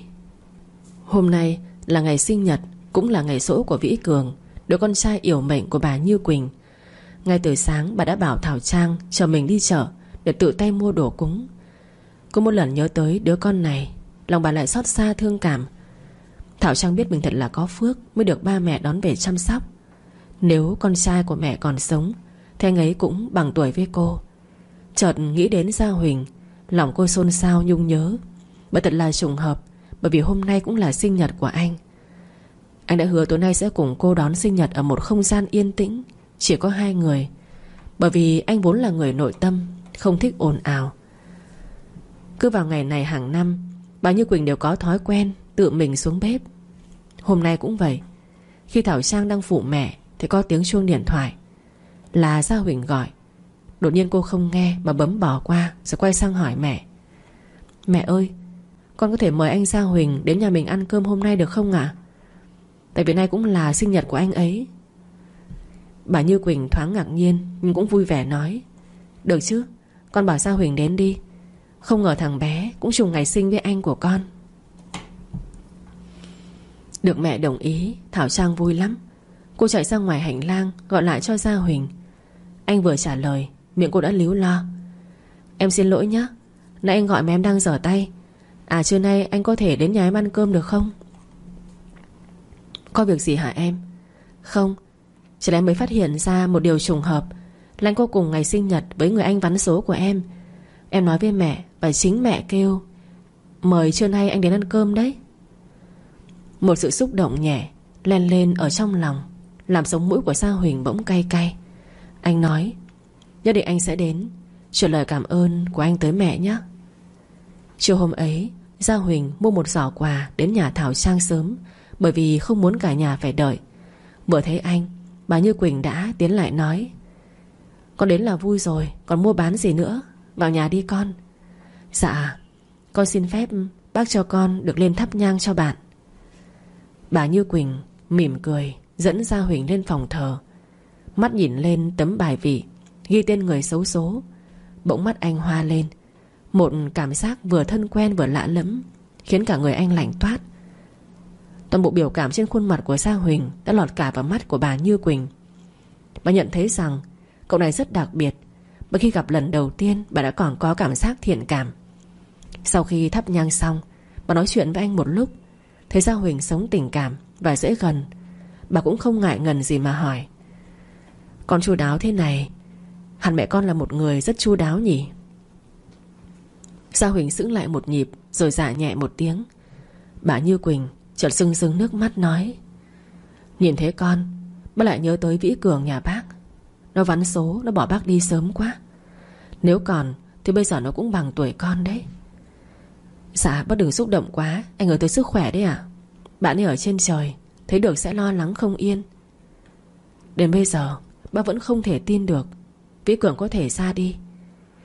Hôm nay là ngày sinh nhật, Cũng là ngày sổ của Vĩ Cường. Đứa con trai yểu mệnh của bà Như Quỳnh. Ngay từ sáng, bà đã bảo Thảo Trang Chờ mình đi chợ Để tự tay mua đồ cúng. Cô một lần nhớ tới đứa con này, Lòng bà lại xót xa thương cảm. Thảo Trang biết mình thật là có phước Mới được ba mẹ đón về chăm sóc. Nếu con trai của mẹ còn sống, Thì anh ấy cũng bằng tuổi với cô. Chợt nghĩ đến Gia Huỳnh, Lòng cô xôn xao nhung nhớ. Bởi thật là trùng hợp, Bởi vì hôm nay cũng là sinh nhật của anh. Anh đã hứa tối nay sẽ cùng cô đón sinh nhật Ở một không gian yên tĩnh. Chỉ có hai người. Bởi vì anh vốn là người nội tâm, Không thích ồn ào. Cứ vào ngày này hàng năm, Bà Như Quỳnh đều có thói quen Tự mình xuống bếp. Hôm nay cũng vậy. Khi Thảo Trang đang phụ mẹ, Thì có tiếng chuông điện thoại. Là Gia Huỳnh gọi. Đột nhiên cô không nghe mà bấm bỏ qua, Rồi quay sang hỏi mẹ. Mẹ ơi, Con có thể mời anh Gia Huỳnh đến nhà mình ăn cơm hôm nay được không ạ? Tại vì nay cũng là sinh nhật của anh ấy. Bà Như Quỳnh thoáng ngạc nhiên, Nhưng cũng vui vẻ nói, Được chứ, Con bảo Gia Huỳnh đến đi. Không ngờ thằng bé cũng trùng ngày sinh với anh của con. Được mẹ đồng ý, Thảo Trang vui lắm. Cô chạy ra ngoài hành lang, Gọi lại cho Gia Huỳnh. Anh vừa trả lời, Miệng cô đã líu lo. Em xin lỗi nhé Nãy anh gọi mà em đang dở tay. À trưa nay anh có thể đến nhà em ăn cơm được không? Có việc gì hả em? Không. Chỉ là em mới phát hiện ra một điều trùng hợp. Là cô cùng ngày sinh nhật với người anh vắn số của em. Em nói với mẹ Và chính mẹ kêu, Mời trưa nay anh đến ăn cơm đấy. Một sự xúc động nhẹ Len lên ở trong lòng, Làm sống mũi của Sa Huỳnh bỗng cay cay. Anh nói, Nhất định anh sẽ đến. Chuyển lời cảm ơn của anh tới mẹ nhé. Chiều hôm ấy Gia Huỳnh mua một giỏ quà Đến nhà Thảo Trang sớm. Bởi vì không muốn cả nhà phải đợi. Vừa thấy anh, Bà Như Quỳnh đã tiến lại nói, Con đến là vui rồi, Còn mua bán gì nữa? Vào nhà đi con. Dạ Con xin phép bác cho con được lên thắp nhang cho bạn. Bà Như Quỳnh mỉm cười, Dẫn Gia Huỳnh lên phòng thờ. Mắt nhìn lên tấm bài vị, Ghi tên người xấu số. Bỗng mắt anh hoa lên, Một cảm giác vừa thân quen vừa lạ lẫm, Khiến cả người anh lạnh toát. Toàn bộ biểu cảm trên khuôn mặt của Sa Huỳnh Đã lọt cả vào mắt của bà Như Quỳnh. Bà nhận thấy rằng, Cậu này rất đặc biệt. Bởi khi gặp lần đầu tiên, Bà đã còn có cảm giác thiện cảm. Sau khi thắp nhang xong, Bà nói chuyện với anh một lúc, Thấy Sa Huỳnh sống tình cảm và dễ gần. Bà cũng không ngại ngần gì mà hỏi, Con chu đáo thế này, Hẳn mẹ con là một người rất chu đáo nhỉ? Sa Huỳnh sững lại một nhịp, Rồi giả nhẹ một tiếng, Bà Như Quỳnh chợt sưng sưng nước mắt nói, Nhìn thấy con, Bác lại nhớ tới Vĩ Cường nhà bác. Nó vắn số, Nó bỏ bác đi sớm quá. Nếu còn Thì bây giờ nó cũng bằng tuổi con đấy. Dạ bác đừng xúc động quá Anh ở tới sức khỏe đấy à Bạn ấy ở trên trời, Thấy được sẽ lo lắng không yên. Đến bây giờ, Bác vẫn không thể tin được Vĩ Cường có thể ra đi.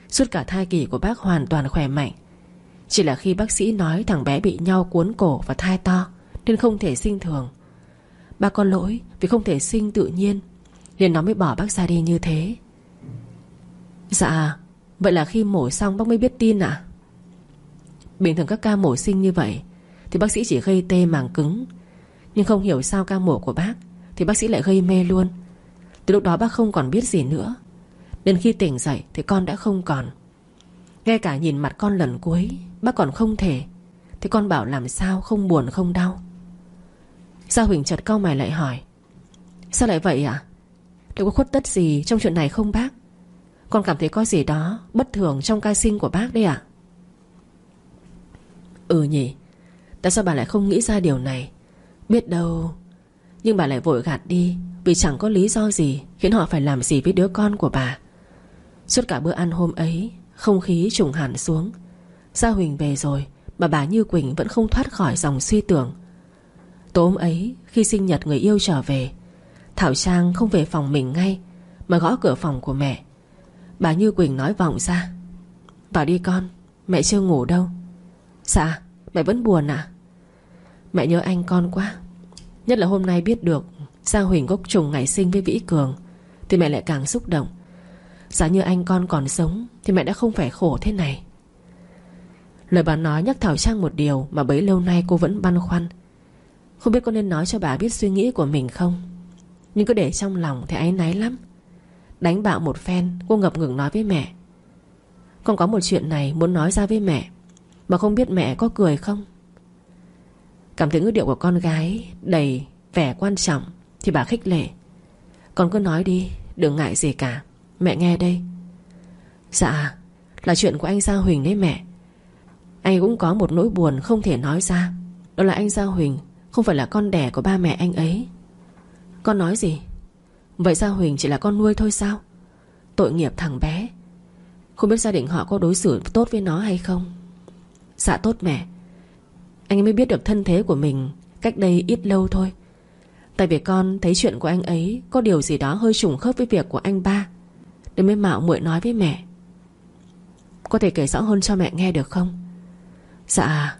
Suốt cả thai kỳ của bác hoàn toàn khỏe mạnh. Chỉ là khi bác sĩ nói thằng bé bị nhau cuốn cổ và thai to nên không thể sinh thường. Bác con lỗi vì không thể sinh tự nhiên, Nên nó mới bỏ bác ra đi như thế. Dạ Vậy là khi mổ xong bác mới biết tin à Bình thường các ca mổ sinh như vậy, Thì bác sĩ chỉ gây tê màng cứng. Nhưng không hiểu sao ca mổ của bác, Thì bác sĩ lại gây mê luôn. Từ lúc đó bác không còn biết gì nữa. Đến khi tỉnh dậy thì con đã không còn. Ngay cả nhìn mặt con lần cuối, Bác còn không thể. Thì con bảo làm sao không buồn không đau. Gia Huỳnh chợt cau mày lại hỏi, Sao lại vậy ạ? À? Liệu có khuất tất gì trong chuyện này không bác? Con cảm thấy có gì đó Bất thường trong ca sinh của bác đấy ạ. Ừ nhỉ, Tại sao bà lại không nghĩ ra điều này? Biết đâu, Nhưng bà lại vội gạt đi Vì chẳng có lý do gì Khiến họ phải làm gì với đứa con của bà. Suốt cả bữa ăn hôm ấy, Không khí trùng hẳn xuống. Gia Huỳnh về rồi Mà bà Như Quỳnh vẫn không thoát khỏi dòng suy tưởng. Tối hôm ấy Khi sinh nhật người yêu trở về. Thảo Trang không về phòng mình ngay, Mà gõ cửa phòng của mẹ. Bà Như Quỳnh nói vọng ra, Vào đi con, Mẹ chưa ngủ đâu. Dạ mẹ vẫn buồn à Mẹ nhớ anh con quá, Nhất là hôm nay biết được Gia Huỳnh gốc trùng ngày sinh với Vĩ Cường, Thì mẹ lại càng xúc động. Giả như anh con còn sống, Thì mẹ đã không phải khổ thế này. Lời bà nói nhắc Thảo Trang một điều Mà bấy lâu nay cô vẫn băn khoăn. Không biết có nên nói cho bà biết suy nghĩ của mình không? Nhưng cứ để trong lòng thì áy náy lắm. Đánh bạo một phen, Cô ngập ngừng nói với mẹ. Con có một chuyện này muốn nói ra với mẹ, Mà không biết mẹ có cười không? Cảm thấy ngữ điệu của con gái Đầy vẻ quan trọng Thì bà khích lệ. Con cứ nói đi, Đừng ngại gì cả. Mẹ nghe đây. Dạ Là chuyện của anh Gia Huỳnh đấy mẹ. Anh cũng có một nỗi buồn không thể nói ra. Đó là anh Gia Huỳnh không phải là con đẻ của ba mẹ anh ấy. Con nói gì? Vậy sao Huỳnh chỉ là con nuôi thôi sao? Tội nghiệp thằng bé. Không biết gia đình họ có đối xử tốt với nó hay không? Dạ tốt mẹ. Anh ấy mới biết được thân thế của mình Cách đây ít lâu thôi. Tại vì con thấy chuyện của anh ấy Có điều gì đó hơi trùng khớp với việc của anh ba. Nên mới mạo muội nói với mẹ. Có thể kể rõ hơn cho mẹ nghe được không? Dạ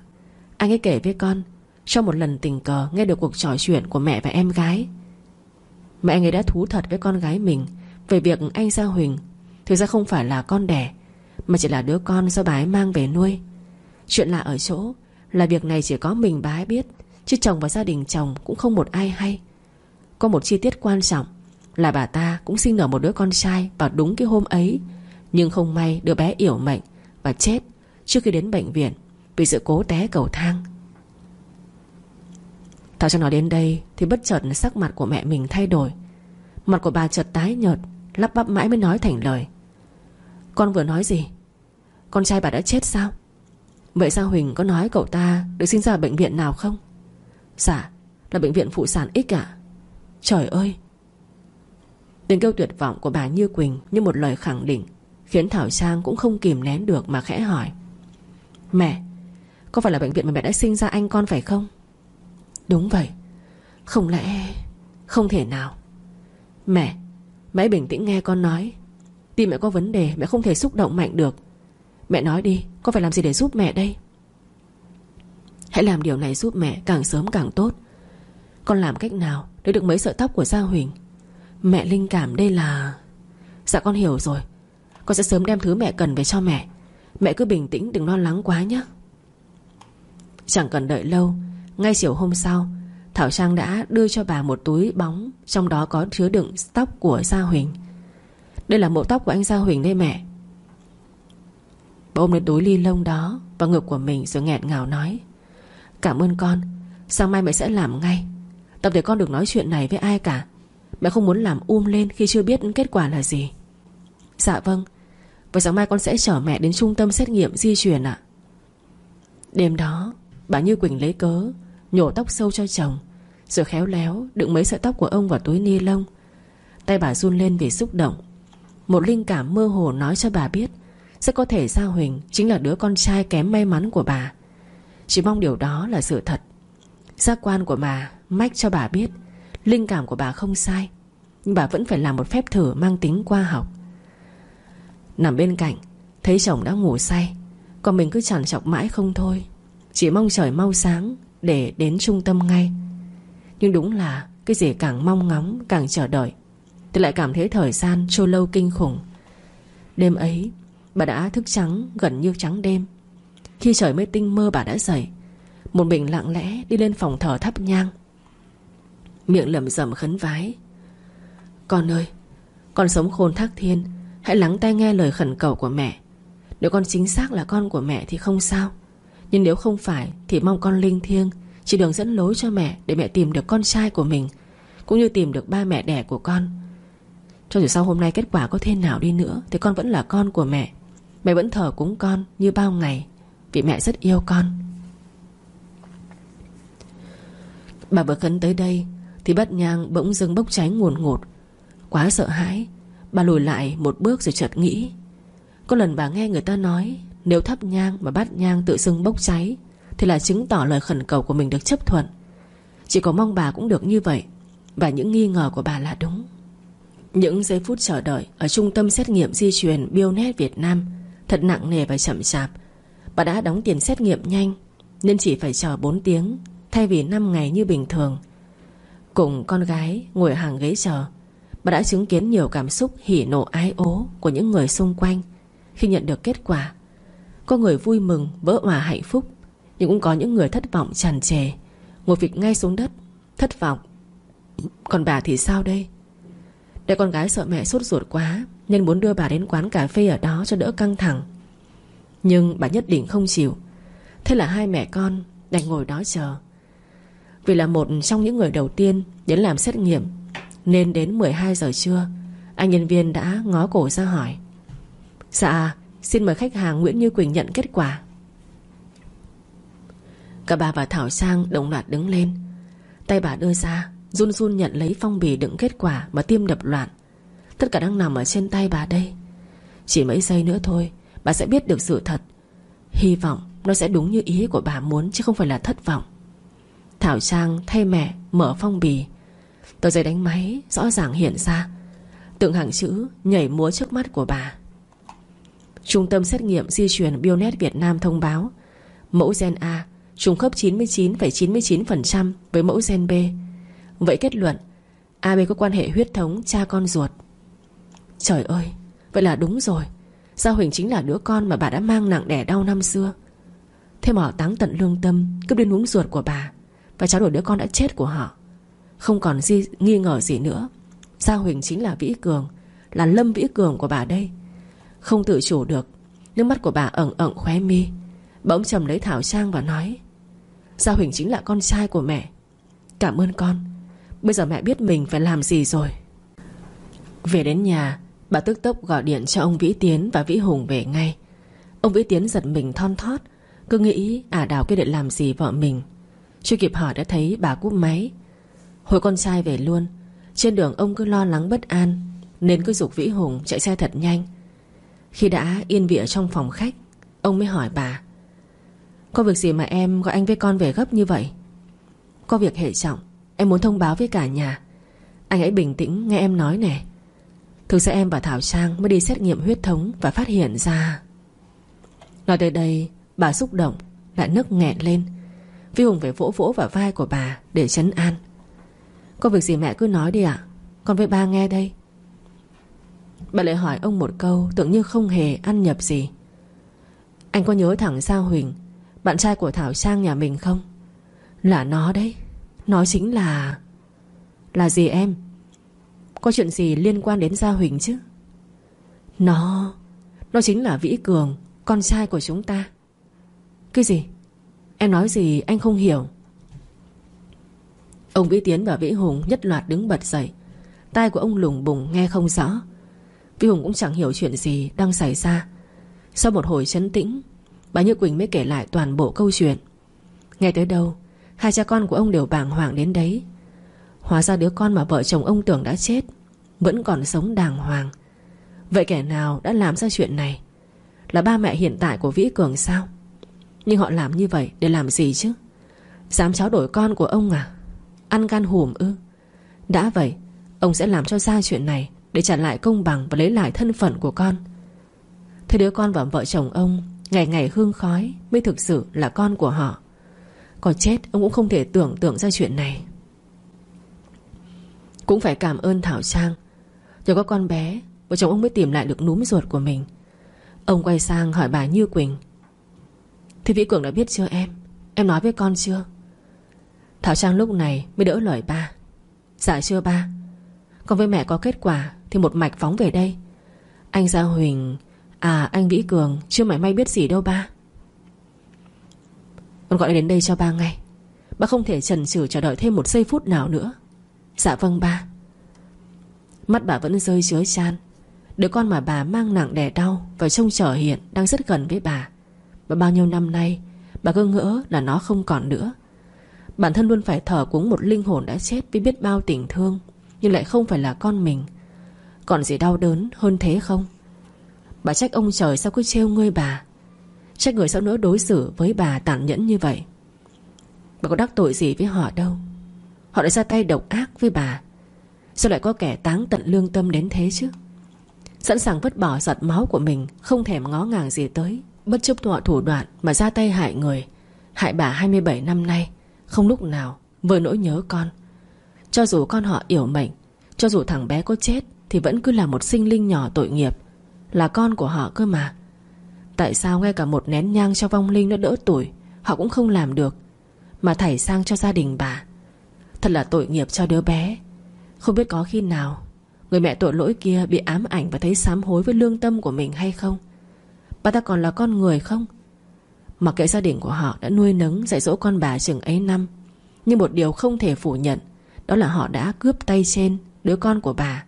Anh ấy kể với con trong một lần tình cờ, nghe được cuộc trò chuyện của mẹ và em gái. Mẹ anh ấy đã thú thật với con gái mình Về việc anh Gia Huỳnh Thực ra không phải là con đẻ, Mà chỉ là đứa con do bà ấy mang về nuôi. Chuyện lạ ở chỗ Là việc này chỉ có mình bà ấy biết, Chứ chồng và gia đình chồng cũng không một ai hay. Có một chi tiết quan trọng Là bà ta cũng sinh nở một đứa con trai Vào đúng cái hôm ấy, Nhưng không may đứa bé yểu mệnh Và chết trước khi đến bệnh viện Vì sự cố té cầu thang. Thảo cho nó đến đây Thì bất chợt sắc mặt của mẹ mình thay đổi. Mặt của bà chợt tái nhợt, Lắp bắp mãi mới nói thành lời. Con vừa nói gì? Con trai bà đã chết sao? Vậy sao Huỳnh có nói cậu ta Được sinh ra ở bệnh viện nào không? Dạ là bệnh viện phụ sản X à Trời ơi! Tiếng kêu tuyệt vọng của bà Như Quỳnh, Như một lời khẳng định, Khiến Thảo Trang cũng không kìm nén được mà khẽ hỏi. Mẹ, Có phải là bệnh viện mà mẹ đã sinh ra anh con phải không? Đúng vậy. Không lẽ, Không thể nào. Mẹ Mẹ bình tĩnh nghe con nói. Tim mẹ có vấn đề, Mẹ không thể xúc động mạnh được. Mẹ nói đi Con phải làm gì để giúp mẹ đây? Hãy làm điều này giúp mẹ càng sớm càng tốt. Con làm cách nào Để được mấy sợi tóc của Gia Huỳnh? Mẹ linh cảm đây là Dạ con hiểu rồi. Con sẽ sớm đem thứ mẹ cần về cho mẹ. Mẹ cứ bình tĩnh, đừng lo lắng quá nhé. Chẳng cần đợi lâu ngay chiều hôm sau, Thảo Trang đã đưa cho bà một túi bóng, Trong đó có chứa đựng tóc của Gia Huỳnh. Đây là bộ tóc của anh Gia Huỳnh đây mẹ. Bà ôm lên túi ly lông đó Vào ngực của mình rồi nghẹn ngào nói, Cảm ơn con, Sáng mai mẹ sẽ làm ngay. Tập thể con đừng nói chuyện này với ai cả. Mẹ không muốn làm um lên khi chưa biết kết quả là gì. Dạ vâng Và sáng mai con sẽ chở mẹ đến trung tâm xét nghiệm di truyền ạ. Đêm đó, Bà Như Quỳnh lấy cớ Nhổ tóc sâu cho chồng, Rồi khéo léo đựng mấy sợi tóc của ông vào túi ni lông. Tay bà run lên vì xúc động. Một linh cảm mơ hồ nói cho bà biết Sẽ có thể Gia Huỳnh Chính là đứa con trai kém may mắn của bà. Chỉ mong điều đó là sự thật. Giác quan của bà Mách cho bà biết, Linh cảm của bà không sai, Nhưng bà vẫn phải làm một phép thử mang tính khoa học. Nằm bên cạnh, Thấy chồng đã ngủ say, Còn mình cứ chằn chọc mãi không thôi. Chỉ mong trời mau sáng để đến trung tâm ngay. Nhưng đúng là Cái gì càng mong ngóng, càng chờ đợi, Thì lại cảm thấy thời gian trôi lâu kinh khủng. Đêm ấy, Bà đã thức trắng gần như trắng đêm. Khi trời mới tinh mơ bà đã dậy, Một mình lặng lẽ đi lên phòng thờ thắp nhang. Miệng lẩm rẩm khấn vái, Con ơi, Con sống khôn thác thiên, Hãy lắng tai nghe lời khẩn cầu của mẹ. Nếu con chính xác là con của mẹ thì không sao. Nhưng nếu không phải Thì mong con linh thiêng, Chỉ đường dẫn lối cho mẹ Để mẹ tìm được con trai của mình, Cũng như tìm được ba mẹ đẻ của con. Cho dù sau hôm nay kết quả có thế nào đi nữa, Thì con vẫn là con của mẹ. Mẹ vẫn thờ cúng con như bao ngày, Vì mẹ rất yêu con. Bà vừa khấn tới đây, Thì bất nhang bỗng dưng bốc cháy nguồn ngột Quá sợ hãi, Bà lùi lại một bước rồi chợt nghĩ. Có lần bà nghe người ta nói nếu thắp nhang mà bát nhang tự xưng bốc cháy, Thì là chứng tỏ lời khẩn cầu của mình được chấp thuận. Chỉ có mong bà cũng được như vậy, Và những nghi ngờ của bà là đúng. Những giây phút chờ đợi Ở trung tâm xét nghiệm di truyền Bionet Việt Nam Thật nặng nề và chậm chạp. Bà đã đóng tiền xét nghiệm nhanh, Nên chỉ phải chờ 4 tiếng, Thay vì 5 ngày như bình thường. Cùng con gái ngồi hàng ghế chờ, Bà đã chứng kiến nhiều cảm xúc hỉ nộ ái ố Của những người xung quanh Khi nhận được kết quả có người vui mừng, vỡ hòa hạnh phúc. Nhưng cũng có những người thất vọng, tràn trề. Ngồi phịch ngay xuống đất, Thất vọng. Còn bà thì sao đây? Để con gái sợ mẹ sốt ruột quá, Nên muốn đưa bà đến quán cà phê ở đó cho đỡ căng thẳng. Nhưng bà nhất định không chịu. Thế là hai mẹ con đành ngồi đó chờ. Vì là một trong những người đầu tiên Đến làm xét nghiệm, Nên đến 12 giờ trưa, Anh nhân viên đã ngó cổ ra hỏi. Dạ Xin mời khách hàng Nguyễn Như Quỳnh nhận kết quả. Cả bà và Thảo Sang đồng loạt đứng lên. Tay bà đưa ra, Run run nhận lấy phong bì đựng kết quả Mà tim đập loạn. Tất cả đang nằm ở trên tay bà đây. Chỉ mấy giây nữa thôi, Bà sẽ biết được sự thật. Hy vọng nó sẽ đúng như ý của bà muốn Chứ không phải là thất vọng. Thảo Trang thay mẹ mở phong bì. Tờ giấy đánh máy rõ ràng hiện ra. Tượng hàng chữ nhảy múa trước mắt của bà. Trung tâm xét nghiệm di truyền Bionet Việt Nam thông báo Mẫu gen A trùng khớp 99,99% với mẫu gen B. Vậy kết luận AB có quan hệ huyết thống cha con ruột. Trời ơi Vậy là đúng rồi. Sao Huỳnh chính là đứa con mà bà đã mang nặng đẻ đau năm xưa. Thế mà họ táng tận lương tâm Cướp đi uống ruột của bà Và trao đổi đứa con đã chết của họ. Không còn gì, nghi ngờ gì nữa. Sao Huỳnh chính là Vĩ Cường Là Lâm Vĩ Cường của bà đây. Không tự chủ được. Nước mắt của bà ẩn ẩn khóe mi. Bỗng trầm lấy Thảo Trang và nói, Gia Huỳnh chính là con trai của mẹ. Cảm ơn con. Bây giờ mẹ biết mình phải làm gì rồi. Về đến nhà, Bà tức tốc gọi điện cho ông Vĩ Tiến Và Vĩ Hùng về ngay. Ông Vĩ Tiến giật mình thon thót, Cứ nghĩ à Đào kia định làm gì vợ mình? Chưa kịp hỏi đã thấy bà cúp máy. Hồi con trai về luôn, Trên đường ông cứ lo lắng bất an, Nên cứ dục Vĩ Hùng chạy xe thật nhanh. Khi đã yên vị ở trong phòng khách, Ông mới hỏi bà, Có việc gì mà em gọi anh với con về gấp như vậy? Có việc hệ trọng, Em muốn thông báo với cả nhà. Anh hãy bình tĩnh nghe em nói nè. Thực ra em và Thảo Trang mới đi xét nghiệm huyết thống Và phát hiện ra. Nói tới đây, bà xúc động, Lại nức nghẹn lên. Vi Hùng phải vỗ vỗ vào vai của bà Để chấn an. Có việc gì mẹ cứ nói đi ạ, Con với ba nghe đây. Bà lại hỏi ông một câu Tưởng như không hề ăn nhập gì. Anh có nhớ thằng gia Huỳnh, Bạn trai của Thảo Trang nhà mình không? Là nó đấy. Nó chính là Là gì em? Có chuyện gì liên quan đến Gia Huỳnh chứ? Nó Nó chính là Vĩ Cường, Con trai của chúng ta. Cái gì? Em nói gì anh không hiểu. Ông Vĩ Tiến và Vĩ Hùng nhất loạt đứng bật dậy. Tai của ông lùng bùng, nghe không rõ. Vĩ Hùng cũng chẳng hiểu chuyện gì đang xảy ra. Sau một hồi chấn tĩnh, Bà Như Quỳnh mới kể lại toàn bộ câu chuyện. Nghe tới đâu, Hai cha con của ông đều bàng hoàng đến đấy. Hóa ra đứa con mà vợ chồng ông tưởng đã chết, Vẫn còn sống đàng hoàng. Vậy kẻ nào đã làm ra chuyện này? Là ba mẹ hiện tại của Vĩ Cường sao? Nhưng họ làm như vậy để làm gì chứ? Dám cháu đổi con của ông à? Ăn gan hùm ư? Đã vậy, Ông sẽ làm cho ra chuyện này. Để trả lại công bằng và lấy lại thân phận của con. Thế đứa con và vợ chồng ông Ngày ngày hương khói Mới thực sự là con của họ. Còn chết, ông cũng không thể tưởng tượng ra chuyện này. Cũng phải cảm ơn Thảo Trang. Nhờ có con bé, Vợ chồng ông mới tìm lại được núm ruột của mình. Ông quay sang hỏi bà Như Quỳnh. Thì Vĩ Cường đã biết chưa em? Em nói với con chưa? Thảo Trang lúc này mới đỡ lời ba. Dạ chưa ba. Con với mẹ có kết quả thì một mạch phóng về đây. Anh Gia Huỳnh À anh Vĩ Cường, Chưa mảy may biết gì đâu ba. Con gọi đến đây cho ba ngay. Ba không thể chần chừ chờ đợi thêm một giây phút nào nữa. Dạ vâng ba. Mắt bà vẫn rơi chứa chan. Đứa con mà bà mang nặng đẻ đau Và trông trở hiện đang rất gần với bà. Và bao nhiêu năm nay, Bà cứ ngỡ là nó không còn nữa. Bản thân luôn phải thở cúng một linh hồn đã chết Vì biết bao tình thương, Nhưng lại không phải là con mình. Còn gì đau đớn hơn thế không? Bà trách ông trời sao cứ trêu ngươi bà? Trách người sao nữa đối xử với bà tàn nhẫn như vậy? Bà có đắc tội gì với họ đâu. Họ đã ra tay độc ác với bà. Sao lại có kẻ táng tận lương tâm đến thế chứ? Sẵn sàng vứt bỏ giọt máu của mình, Không thèm ngó ngàng gì tới, Bất chấp thọ thủ đoạn mà ra tay hại người, Hại bà 27 năm nay, Không lúc nào vừa nỗi nhớ con. Cho dù con họ yểu mệnh, Cho dù thằng bé có chết thì vẫn cứ là một sinh linh nhỏ tội nghiệp. Là con của họ cơ mà. Tại sao ngay cả một nén nhang cho vong linh nó đỡ tuổi, Họ cũng không làm được, Mà thảy sang cho gia đình bà. Thật là tội nghiệp cho đứa bé. Không biết có khi nào, Người mẹ tội lỗi kia bị ám ảnh Và thấy sám hối với lương tâm của mình hay không? Bà ta còn là con người không? Mặc kệ gia đình của họ đã nuôi nấng, Dạy dỗ con bà chừng ấy năm, Nhưng một điều không thể phủ nhận, Đó là họ đã cướp tay trên Đứa con của bà.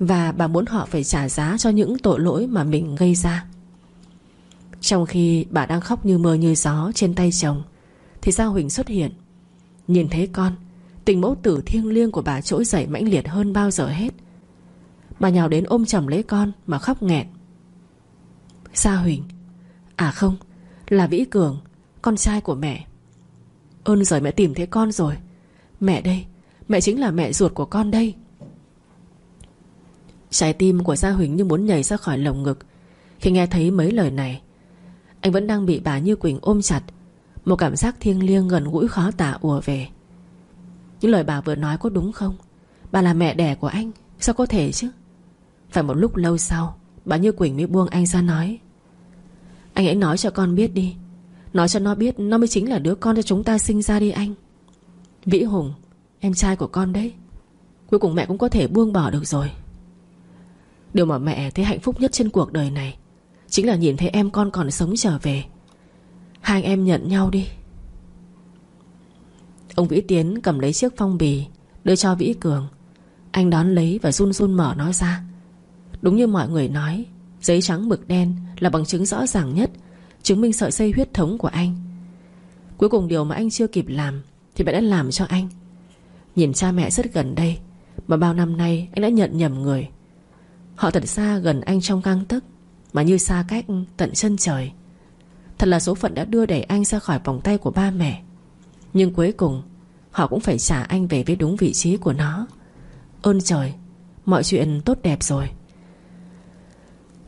Và bà muốn họ phải trả giá cho những tội lỗi Mà mình gây ra. Trong khi bà đang khóc như mưa như gió Trên tay chồng, Thì Gia Huỳnh xuất hiện. Nhìn thấy con, Tình mẫu tử thiêng liêng của bà trỗi dậy mãnh liệt hơn bao giờ hết. Bà nhào đến ôm chầm lấy con Mà khóc nghẹn. Sa Huỳnh À không, Là Vĩ Cường, Con trai của mẹ. Ơn giời, mẹ tìm thấy con rồi. Mẹ đây, Mẹ chính là mẹ ruột của con đây. Trái tim của Gia Huỳnh như muốn nhảy ra khỏi lồng ngực. Khi nghe thấy mấy lời này, Anh vẫn đang bị bà Như Quỳnh ôm chặt. Một cảm giác thiêng liêng gần gũi khó tả ùa về. Những lời bà vừa nói có đúng không? Bà là mẹ đẻ của anh, Sao có thể chứ? Phải một lúc lâu sau, Bà Như Quỳnh mới buông anh ra nói. Anh hãy nói cho con biết đi. Nói cho nó biết Nó mới chính là đứa con cho chúng ta sinh ra đi anh. Vĩ Hùng, Em trai của con đấy. Cuối cùng mẹ cũng có thể buông bỏ được rồi. Điều mà mẹ thấy hạnh phúc nhất trên cuộc đời này Chính là nhìn thấy em con còn sống trở về. Hai anh em nhận nhau đi. Ông Vĩ Tiến cầm lấy chiếc phong bì, Đưa cho Vĩ Cường. Anh đón lấy và run run mở nó ra. Đúng như mọi người nói, Giấy trắng mực đen là bằng chứng rõ ràng nhất, Chứng minh sợi dây huyết thống của anh. Cuối cùng điều mà anh chưa kịp làm Thì mẹ đã làm cho anh. Nhìn cha mẹ rất gần đây, Mà bao năm nay anh đã nhận nhầm người. Họ thật xa gần anh trong căng tức Mà như xa cách tận chân trời. Thật là số phận đã đưa đẩy anh ra khỏi vòng tay của ba mẹ. Nhưng cuối cùng, Họ cũng phải trả anh về với đúng vị trí của nó. Ơn trời, Mọi chuyện tốt đẹp rồi.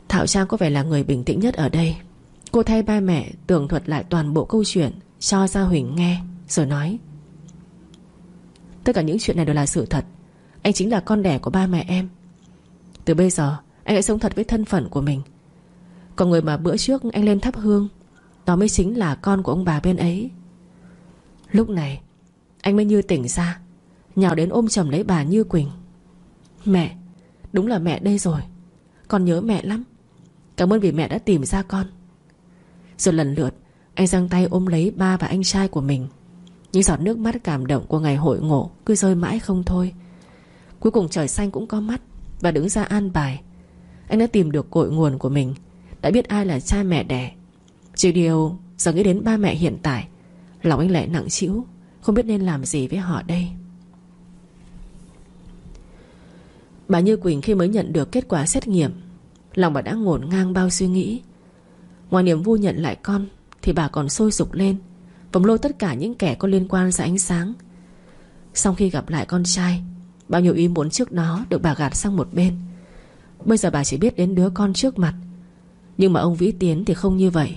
Thảo Trang có vẻ là người bình tĩnh nhất ở đây. Cô thay ba mẹ tường thuật lại toàn bộ câu chuyện, Cho Gia Huỳnh nghe, Rồi nói. Tất cả những chuyện này đều là sự thật. Anh chính là con đẻ của ba mẹ em. Từ bây giờ, anh hãy sống thật với thân phận của mình. Còn người mà bữa trước anh lên thắp hương, Đó mới chính là con của ông bà bên ấy. Lúc này, Anh mới như tỉnh ra, Nhào đến ôm chầm lấy bà Như Quỳnh. Mẹ, Đúng là mẹ đây rồi. Con nhớ mẹ lắm. Cảm ơn vì mẹ đã tìm ra con. Rồi lần lượt, Anh giang tay ôm lấy ba và anh trai của mình. Những giọt nước mắt cảm động của ngày hội ngộ Cứ rơi mãi không thôi. Cuối cùng trời xanh cũng có mắt. Và đứng ra an bài. Anh đã tìm được cội nguồn của mình, Đã biết ai là cha mẹ đẻ. Chỉ điều giờ nghĩ đến ba mẹ hiện tại, Lòng anh lại nặng chịu Không biết nên làm gì với họ đây. Bà Như Quỳnh khi mới nhận được kết quả xét nghiệm, Lòng bà đã ngổn ngang bao suy nghĩ. Ngoài niềm vui nhận lại con, Thì bà còn sôi sục lên, Vòng lôi tất cả những kẻ có liên quan ra ánh sáng. Sau khi gặp lại con trai Bao nhiêu ý muốn trước đó Được bà gạt sang một bên. Bây giờ bà chỉ biết đến đứa con trước mặt. Nhưng mà ông Vĩ Tiến thì không như vậy.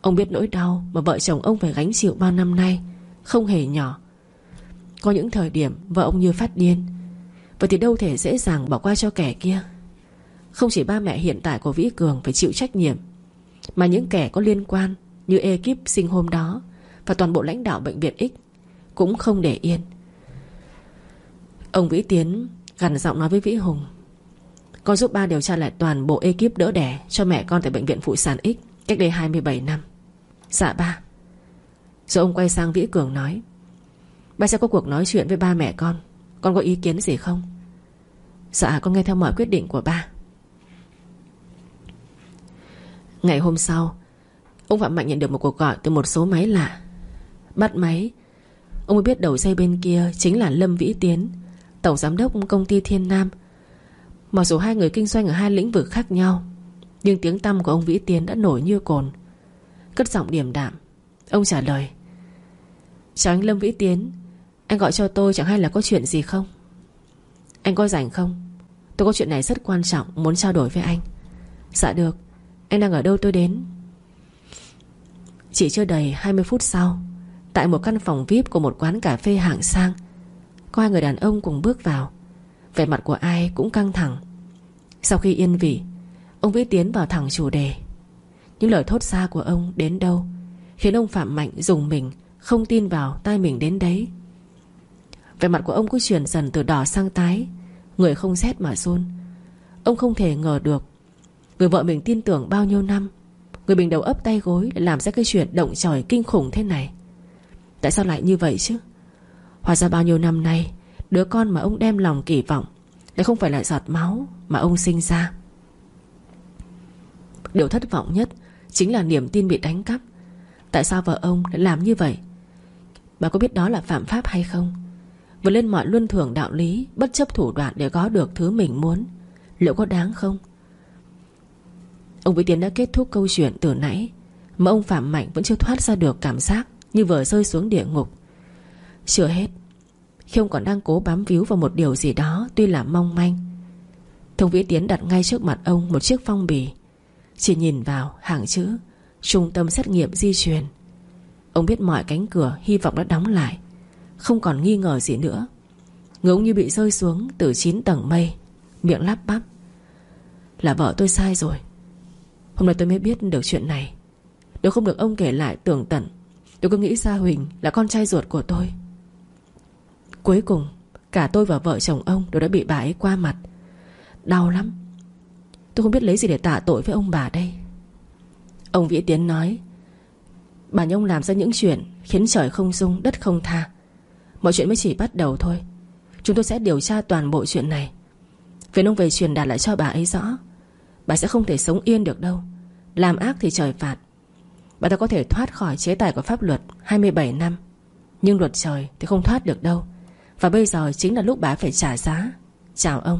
Ông biết nỗi đau Mà vợ chồng ông phải gánh chịu bao năm nay, Không hề nhỏ. Có những thời điểm vợ ông như phát điên. Vậy thì đâu thể dễ dàng bỏ qua cho kẻ kia? Không chỉ ba mẹ hiện tại của Vĩ Cường Phải chịu trách nhiệm, Mà những kẻ có liên quan Như ekip sinh hôm đó và toàn bộ lãnh đạo bệnh viện X Cũng không để yên. Ông Vĩ Tiến gằn giọng nói với Vĩ Hùng. Con giúp ba điều tra lại toàn bộ ekip đỡ đẻ Cho mẹ con tại bệnh viện Phụ sản X Cách đây 27 năm. Dạ ba. Rồi ông quay sang Vĩ Cường nói, Ba sẽ có cuộc nói chuyện với ba mẹ con. Con có ý kiến gì không? Dạ con nghe theo mọi quyết định của ba. Ngày hôm sau, Ông Phạm Mạnh nhận được một cuộc gọi từ một số máy lạ. Bắt máy, Ông mới biết đầu dây bên kia Chính là Lâm Vĩ Tiến. Tổng giám đốc công ty Thiên Nam. Mặc dù hai người kinh doanh ở hai lĩnh vực khác nhau, Nhưng tiếng tăm của ông Vĩ Tiến đã nổi như cồn. Cất giọng điềm đạm, Ông trả lời, Chào anh Lâm Vĩ Tiến, Anh gọi cho tôi chẳng hay là có chuyện gì không? Anh có rảnh không? Tôi có chuyện này rất quan trọng, Muốn trao đổi với anh. Dạ được, Anh đang ở đâu tôi đến? Chỉ chưa đầy 20 phút sau, Tại một căn phòng VIP của một quán cà phê hạng sang có hai người đàn ông cùng bước vào. Vẻ mặt của ai cũng căng thẳng. Sau khi yên vị, Ông Vĩ tiến vào thẳng chủ đề. Những lời thốt ra của ông đến đâu Khiến ông Phạm Mạnh dùng mình, Không tin vào tai mình đến đấy. Vẻ mặt của ông cứ chuyển dần từ đỏ sang tái, Người không rét mà run. Ông không thể ngờ được, Người vợ mình tin tưởng bao nhiêu năm, Người mình đầu ấp tay gối Để làm ra cái chuyện động trời kinh khủng thế này. Tại sao lại như vậy chứ? Hóa ra bao nhiêu năm nay, Đứa con mà ông đem lòng kỳ vọng Lại không phải là giọt máu mà ông sinh ra. Điều thất vọng nhất Chính là niềm tin bị đánh cắp. Tại sao vợ ông lại làm như vậy? Bà có biết đó là phạm pháp hay không? Vượt lên mọi luân thường đạo lý, Bất chấp thủ đoạn để có được thứ mình muốn, Liệu có đáng không? Ông Vĩ Tiến đã kết thúc câu chuyện từ nãy, Mà ông Phạm Mạnh vẫn chưa thoát ra được cảm giác Như vừa rơi xuống địa ngục. Chưa hết Khi ông còn đang cố bám víu vào một điều gì đó Tuy là mong manh. Thông Vĩ Tiến đặt ngay trước mặt ông Một chiếc phong bì, Chỉ nhìn vào hàng chữ Trung tâm xét nghiệm di truyền. Ông biết mọi cánh cửa hy vọng đã đóng lại, Không còn nghi ngờ gì nữa. Ngưỡng như bị rơi xuống từ 9 tầng mây, Miệng lắp bắp, Là vợ tôi sai rồi. Hôm nay tôi mới biết được chuyện này. Nếu không được ông kể lại tường tận, Tôi cứ nghĩ Sa Huỳnh là con trai ruột của tôi. Cuối cùng, Cả tôi và vợ chồng ông đều đã bị bà ấy qua mặt. Đau lắm. Tôi không biết lấy gì để tạ tội với ông bà đây. Ông Vĩ Tiến nói, Bà Nhung làm ra những chuyện Khiến trời không dung, đất không tha. Mọi chuyện mới chỉ bắt đầu thôi. Chúng tôi sẽ điều tra toàn bộ chuyện này. Phiền ông về truyền đạt lại cho bà ấy rõ. Bà sẽ không thể sống yên được đâu. Làm ác thì trời phạt. Bà ta có thể thoát khỏi chế tài của pháp luật 27 năm. Nhưng luật trời thì không thoát được đâu. Và bây giờ chính là lúc bà phải trả giá. Chào ông.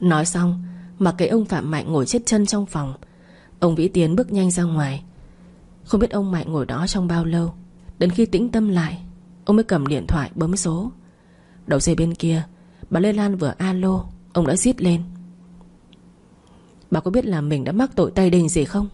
Nói xong Mặc kệ ông Phạm Mạnh ngồi chết chân trong phòng. Ông Vĩ Tiến bước nhanh ra ngoài. Không biết ông Mạnh ngồi đó trong bao lâu. Đến khi tĩnh tâm lại, Ông mới cầm điện thoại bấm số. Đầu dây bên kia, Bà Lê Lan vừa alo, Ông đã giết lên. Bà có biết là mình đã mắc tội tay đình gì không?